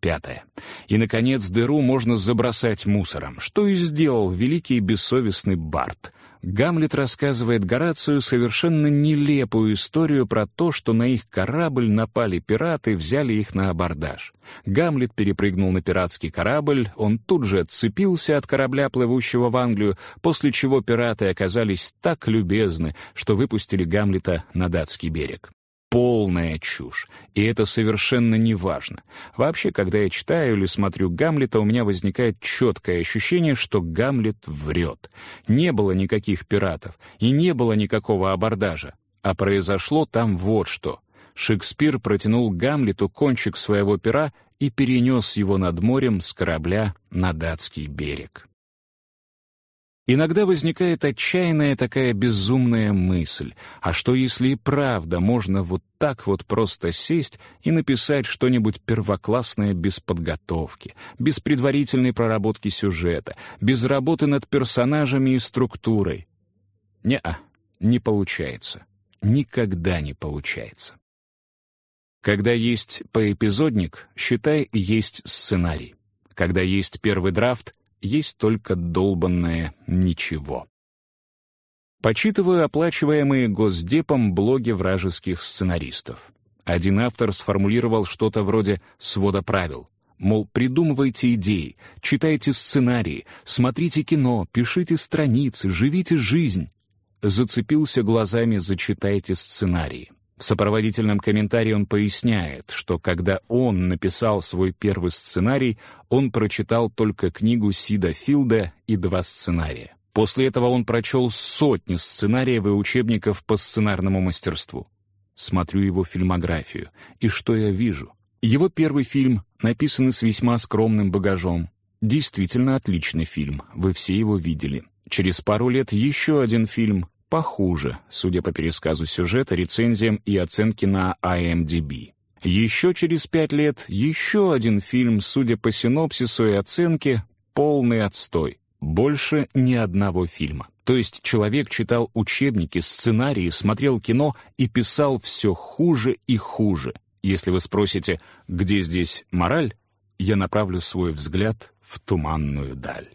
Пятое. И, наконец, дыру можно забросать мусором, что и сделал великий бессовестный Барт — Гамлет рассказывает Горацию совершенно нелепую историю про то, что на их корабль напали пираты, взяли их на абордаж. Гамлет перепрыгнул на пиратский корабль, он тут же отцепился от корабля, плывущего в Англию, после чего пираты оказались так любезны, что выпустили Гамлета на датский берег полная чушь, и это совершенно не важно. Вообще, когда я читаю или смотрю Гамлета, у меня возникает четкое ощущение, что Гамлет врет. Не было никаких пиратов, и не было никакого абордажа. А произошло там вот что. Шекспир протянул Гамлету кончик своего пера и перенес его над морем с корабля на датский берег. Иногда возникает отчаянная такая безумная мысль, а что если и правда можно вот так вот просто сесть и написать что-нибудь первоклассное без подготовки, без предварительной проработки сюжета, без работы над персонажами и структурой? Не-а, не получается. Никогда не получается. Когда есть поэпизодник, считай, есть сценарий. Когда есть первый драфт, есть только долбанное ничего. Почитываю оплачиваемые Госдепом блоги вражеских сценаристов. Один автор сформулировал что-то вроде «свода правил». Мол, придумывайте идеи, читайте сценарии, смотрите кино, пишите страницы, живите жизнь. Зацепился глазами «зачитайте сценарии». В сопроводительном комментарии он поясняет, что когда он написал свой первый сценарий, он прочитал только книгу Сида Филда и два сценария. После этого он прочел сотни сценариев и учебников по сценарному мастерству. Смотрю его фильмографию, и что я вижу? Его первый фильм, написанный с весьма скромным багажом. Действительно отличный фильм, вы все его видели. Через пару лет еще один фильм, похуже, судя по пересказу сюжета, рецензиям и оценке на IMDb. Еще через пять лет еще один фильм, судя по синопсису и оценке, полный отстой. Больше ни одного фильма. То есть человек читал учебники, сценарии, смотрел кино и писал все хуже и хуже. Если вы спросите, где здесь мораль, я направлю свой взгляд в туманную даль.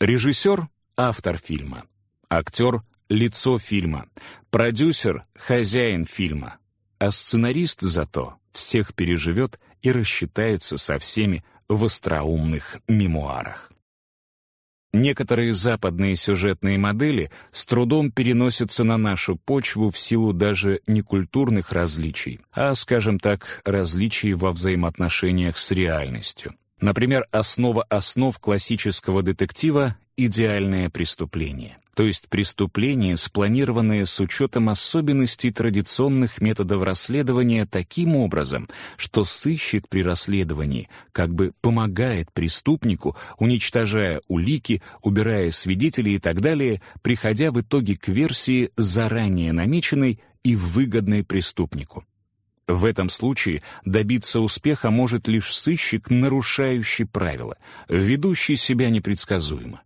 Режиссер — автор фильма. Актер — лицо фильма. Продюсер — хозяин фильма. А сценарист зато всех переживет и рассчитается со всеми в остроумных мемуарах. Некоторые западные сюжетные модели с трудом переносятся на нашу почву в силу даже не культурных различий, а, скажем так, различий во взаимоотношениях с реальностью. Например, основа основ классического детектива — идеальное преступление то есть преступления, спланированные с учетом особенностей традиционных методов расследования таким образом, что сыщик при расследовании как бы помогает преступнику, уничтожая улики, убирая свидетелей и так далее, приходя в итоге к версии заранее намеченной и выгодной преступнику. В этом случае добиться успеха может лишь сыщик, нарушающий правила, ведущий себя непредсказуемо.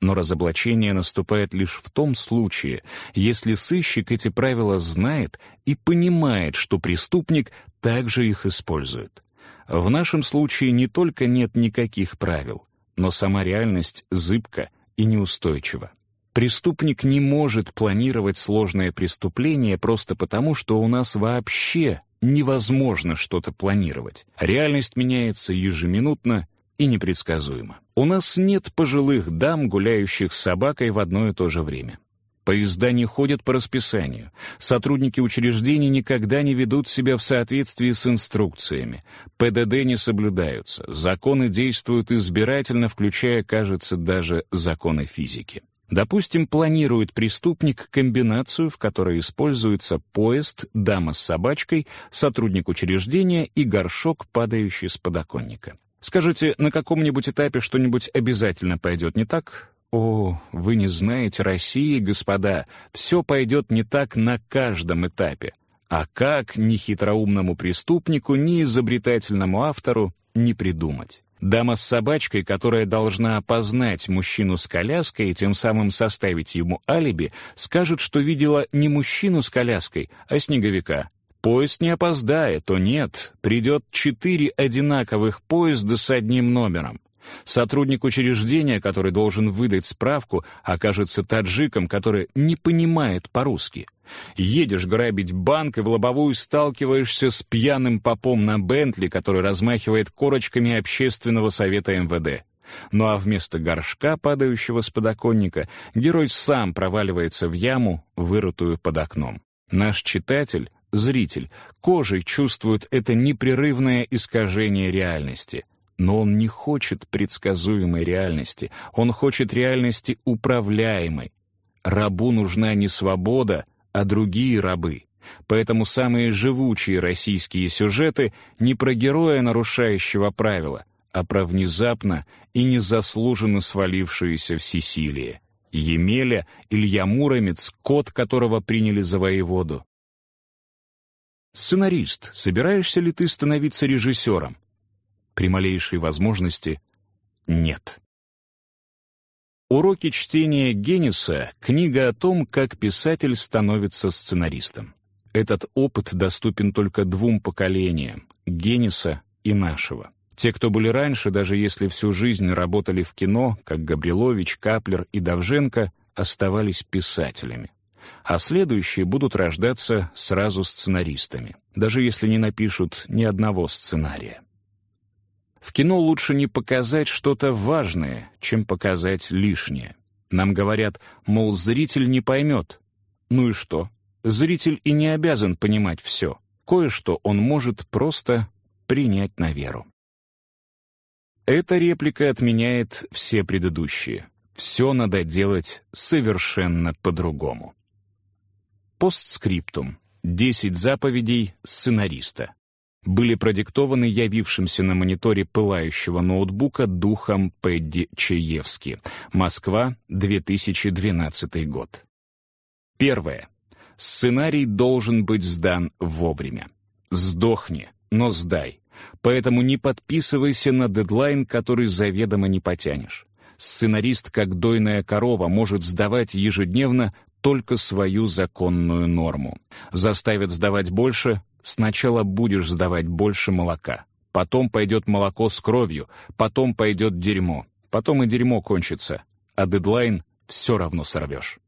Но разоблачение наступает лишь в том случае, если сыщик эти правила знает и понимает, что преступник также их использует. В нашем случае не только нет никаких правил, но сама реальность зыбка и неустойчива. Преступник не может планировать сложное преступление просто потому, что у нас вообще невозможно что-то планировать. Реальность меняется ежеминутно и непредсказуемо. У нас нет пожилых дам, гуляющих с собакой в одно и то же время. Поезда не ходят по расписанию. Сотрудники учреждений никогда не ведут себя в соответствии с инструкциями. ПДД не соблюдаются. Законы действуют избирательно, включая, кажется, даже законы физики. Допустим, планирует преступник комбинацию, в которой используется поезд, дама с собачкой, сотрудник учреждения и горшок, падающий с подоконника. Скажите, на каком-нибудь этапе что-нибудь обязательно пойдет не так? О, вы не знаете России, господа, все пойдет не так на каждом этапе. А как ни хитроумному преступнику, ни изобретательному автору не придумать? Дама с собачкой, которая должна опознать мужчину с коляской и тем самым составить ему алиби, скажет, что видела не мужчину с коляской, а снеговика. Поезд не опоздает, то нет, придет четыре одинаковых поезда с одним номером. Сотрудник учреждения, который должен выдать справку, окажется таджиком, который не понимает по-русски. Едешь грабить банк и в лобовую сталкиваешься с пьяным попом на Бентли, который размахивает корочками общественного совета МВД. Ну а вместо горшка, падающего с подоконника, герой сам проваливается в яму, вырытую под окном. Наш читатель, зритель, кожей чувствует это непрерывное искажение реальности — но он не хочет предсказуемой реальности, он хочет реальности управляемой. Рабу нужна не свобода, а другие рабы. Поэтому самые живучие российские сюжеты не про героя, нарушающего правила, а про внезапно и незаслуженно свалившиеся всесилие. Емеля, Илья Муромец, кот которого приняли за воеводу. Сценарист, собираешься ли ты становиться режиссером? При малейшей возможности нет. Уроки чтения Генниса — книга о том, как писатель становится сценаристом. Этот опыт доступен только двум поколениям — Генниса и нашего. Те, кто были раньше, даже если всю жизнь работали в кино, как Габрилович, Каплер и Давженко, оставались писателями. А следующие будут рождаться сразу сценаристами, даже если не напишут ни одного сценария. В кино лучше не показать что-то важное, чем показать лишнее. Нам говорят, мол, зритель не поймет. Ну и что? Зритель и не обязан понимать все. Кое-что он может просто принять на веру. Эта реплика отменяет все предыдущие. Все надо делать совершенно по-другому. Постскриптум. Десять заповедей сценариста были продиктованы явившимся на мониторе пылающего ноутбука духом Пэдди Чаевски. Москва, 2012 год. Первое. Сценарий должен быть сдан вовремя. Сдохни, но сдай. Поэтому не подписывайся на дедлайн, который заведомо не потянешь. Сценарист, как дойная корова, может сдавать ежедневно только свою законную норму. Заставят сдавать больше Сначала будешь сдавать больше молока, потом пойдет молоко с кровью, потом пойдет дерьмо, потом и дерьмо кончится, а дедлайн все равно сорвешь.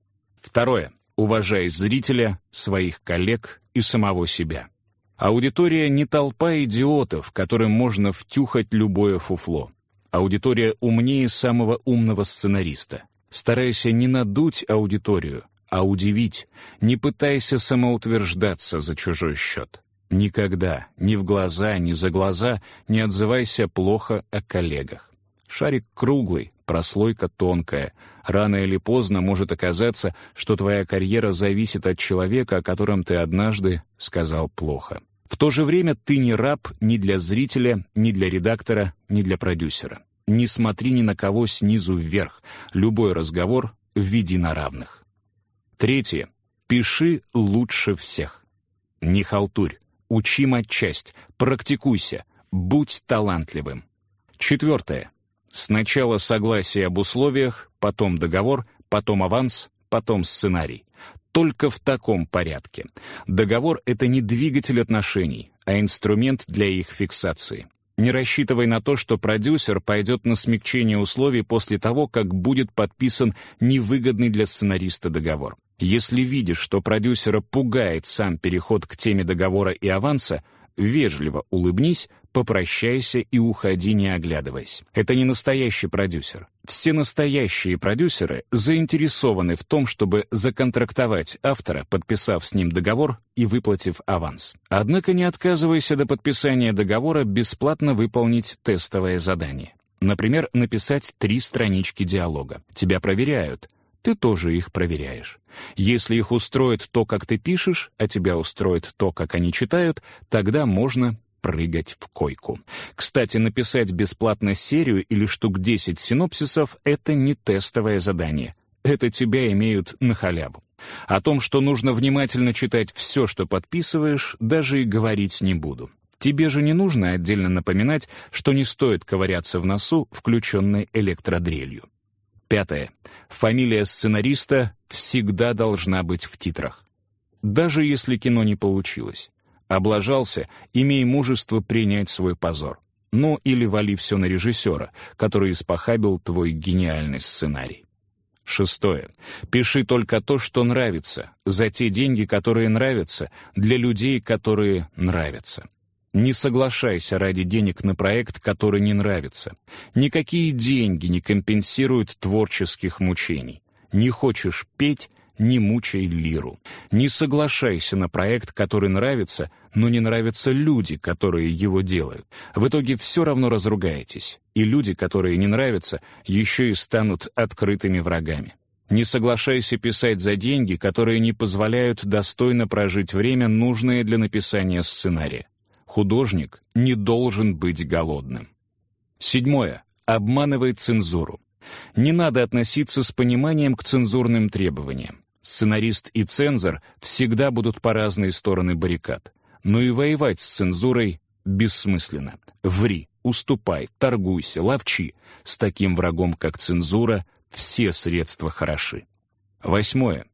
Второе. Уважай зрителя, своих коллег и самого себя. Аудитория не толпа идиотов, которым можно втюхать любое фуфло. Аудитория умнее самого умного сценариста. Старайся не надуть аудиторию, а удивить. Не пытайся самоутверждаться за чужой счет. Никогда, ни в глаза, ни за глаза не отзывайся плохо о коллегах. Шарик круглый, прослойка тонкая. Рано или поздно может оказаться, что твоя карьера зависит от человека, о котором ты однажды сказал плохо. В то же время ты не раб ни для зрителя, ни для редактора, ни для продюсера. Не смотри ни на кого снизу вверх. Любой разговор введи на равных. Третье. Пиши лучше всех. Не халтурь. Учи матчасть, практикуйся, будь талантливым. Четвертое. Сначала согласие об условиях, потом договор, потом аванс, потом сценарий. Только в таком порядке. Договор — это не двигатель отношений, а инструмент для их фиксации. Не рассчитывай на то, что продюсер пойдет на смягчение условий после того, как будет подписан невыгодный для сценариста договор. Если видишь, что продюсера пугает сам переход к теме договора и аванса, вежливо улыбнись, попрощайся и уходи, не оглядываясь. Это не настоящий продюсер. Все настоящие продюсеры заинтересованы в том, чтобы законтрактовать автора, подписав с ним договор и выплатив аванс. Однако не отказывайся до подписания договора бесплатно выполнить тестовое задание. Например, написать три странички диалога. Тебя проверяют, ты тоже их проверяешь. Если их устроит то, как ты пишешь, а тебя устроит то, как они читают, тогда можно прыгать в койку. Кстати, написать бесплатно серию или штук 10 синопсисов — это не тестовое задание. Это тебя имеют на халяву. О том, что нужно внимательно читать все, что подписываешь, даже и говорить не буду. Тебе же не нужно отдельно напоминать, что не стоит ковыряться в носу, включенной электродрелью. Пятое. Фамилия сценариста всегда должна быть в титрах. Даже если кино не получилось. Облажался, имей мужество принять свой позор. Ну или вали все на режиссера, который испохабил твой гениальный сценарий. Шестое. Пиши только то, что нравится, за те деньги, которые нравятся, для людей, которые нравятся. Не соглашайся ради денег на проект, который не нравится. Никакие деньги не компенсируют творческих мучений. Не хочешь петь — не мучай лиру. Не соглашайся на проект, который нравится, но не нравятся люди, которые его делают. В итоге все равно разругаетесь, и люди, которые не нравятся, еще и станут открытыми врагами. Не соглашайся писать за деньги, которые не позволяют достойно прожить время, нужное для написания сценария. Художник не должен быть голодным. Седьмое. Обманывай цензуру. Не надо относиться с пониманием к цензурным требованиям. Сценарист и цензор всегда будут по разные стороны баррикад. Но и воевать с цензурой бессмысленно. Ври, уступай, торгуйся, ловчи. С таким врагом, как цензура, все средства хороши. Восьмое.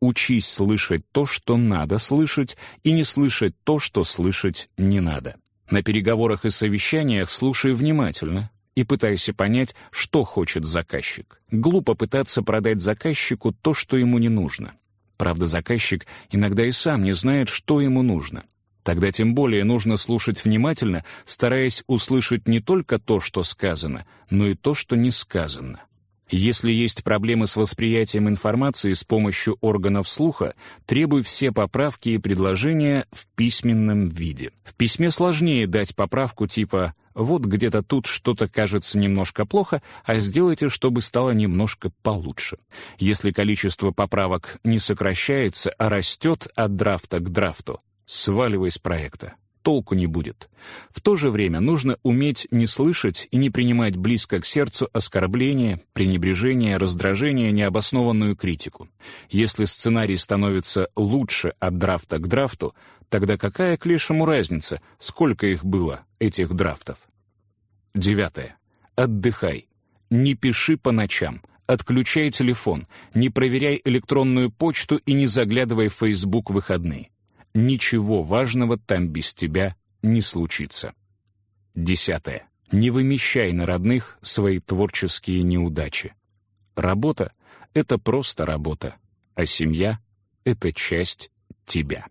Учись слышать то, что надо слышать, и не слышать то, что слышать не надо. На переговорах и совещаниях слушай внимательно и пытайся понять, что хочет заказчик. Глупо пытаться продать заказчику то, что ему не нужно. Правда, заказчик иногда и сам не знает, что ему нужно. Тогда тем более нужно слушать внимательно, стараясь услышать не только то, что сказано, но и то, что не сказано. Если есть проблемы с восприятием информации с помощью органов слуха, требуй все поправки и предложения в письменном виде. В письме сложнее дать поправку типа «вот где-то тут что-то кажется немножко плохо, а сделайте, чтобы стало немножко получше». Если количество поправок не сокращается, а растет от драфта к драфту, сваливай с проекта толку не будет. В то же время нужно уметь не слышать и не принимать близко к сердцу оскорбления, пренебрежения, раздражения, необоснованную критику. Если сценарий становится лучше от драфта к драфту, тогда какая к лешему разница, сколько их было, этих драфтов? Девятое. Отдыхай. Не пиши по ночам. Отключай телефон. Не проверяй электронную почту и не заглядывай в Facebook в выходные ничего важного там без тебя не случится. Десятое. Не вымещай на родных свои творческие неудачи. Работа — это просто работа, а семья — это часть тебя.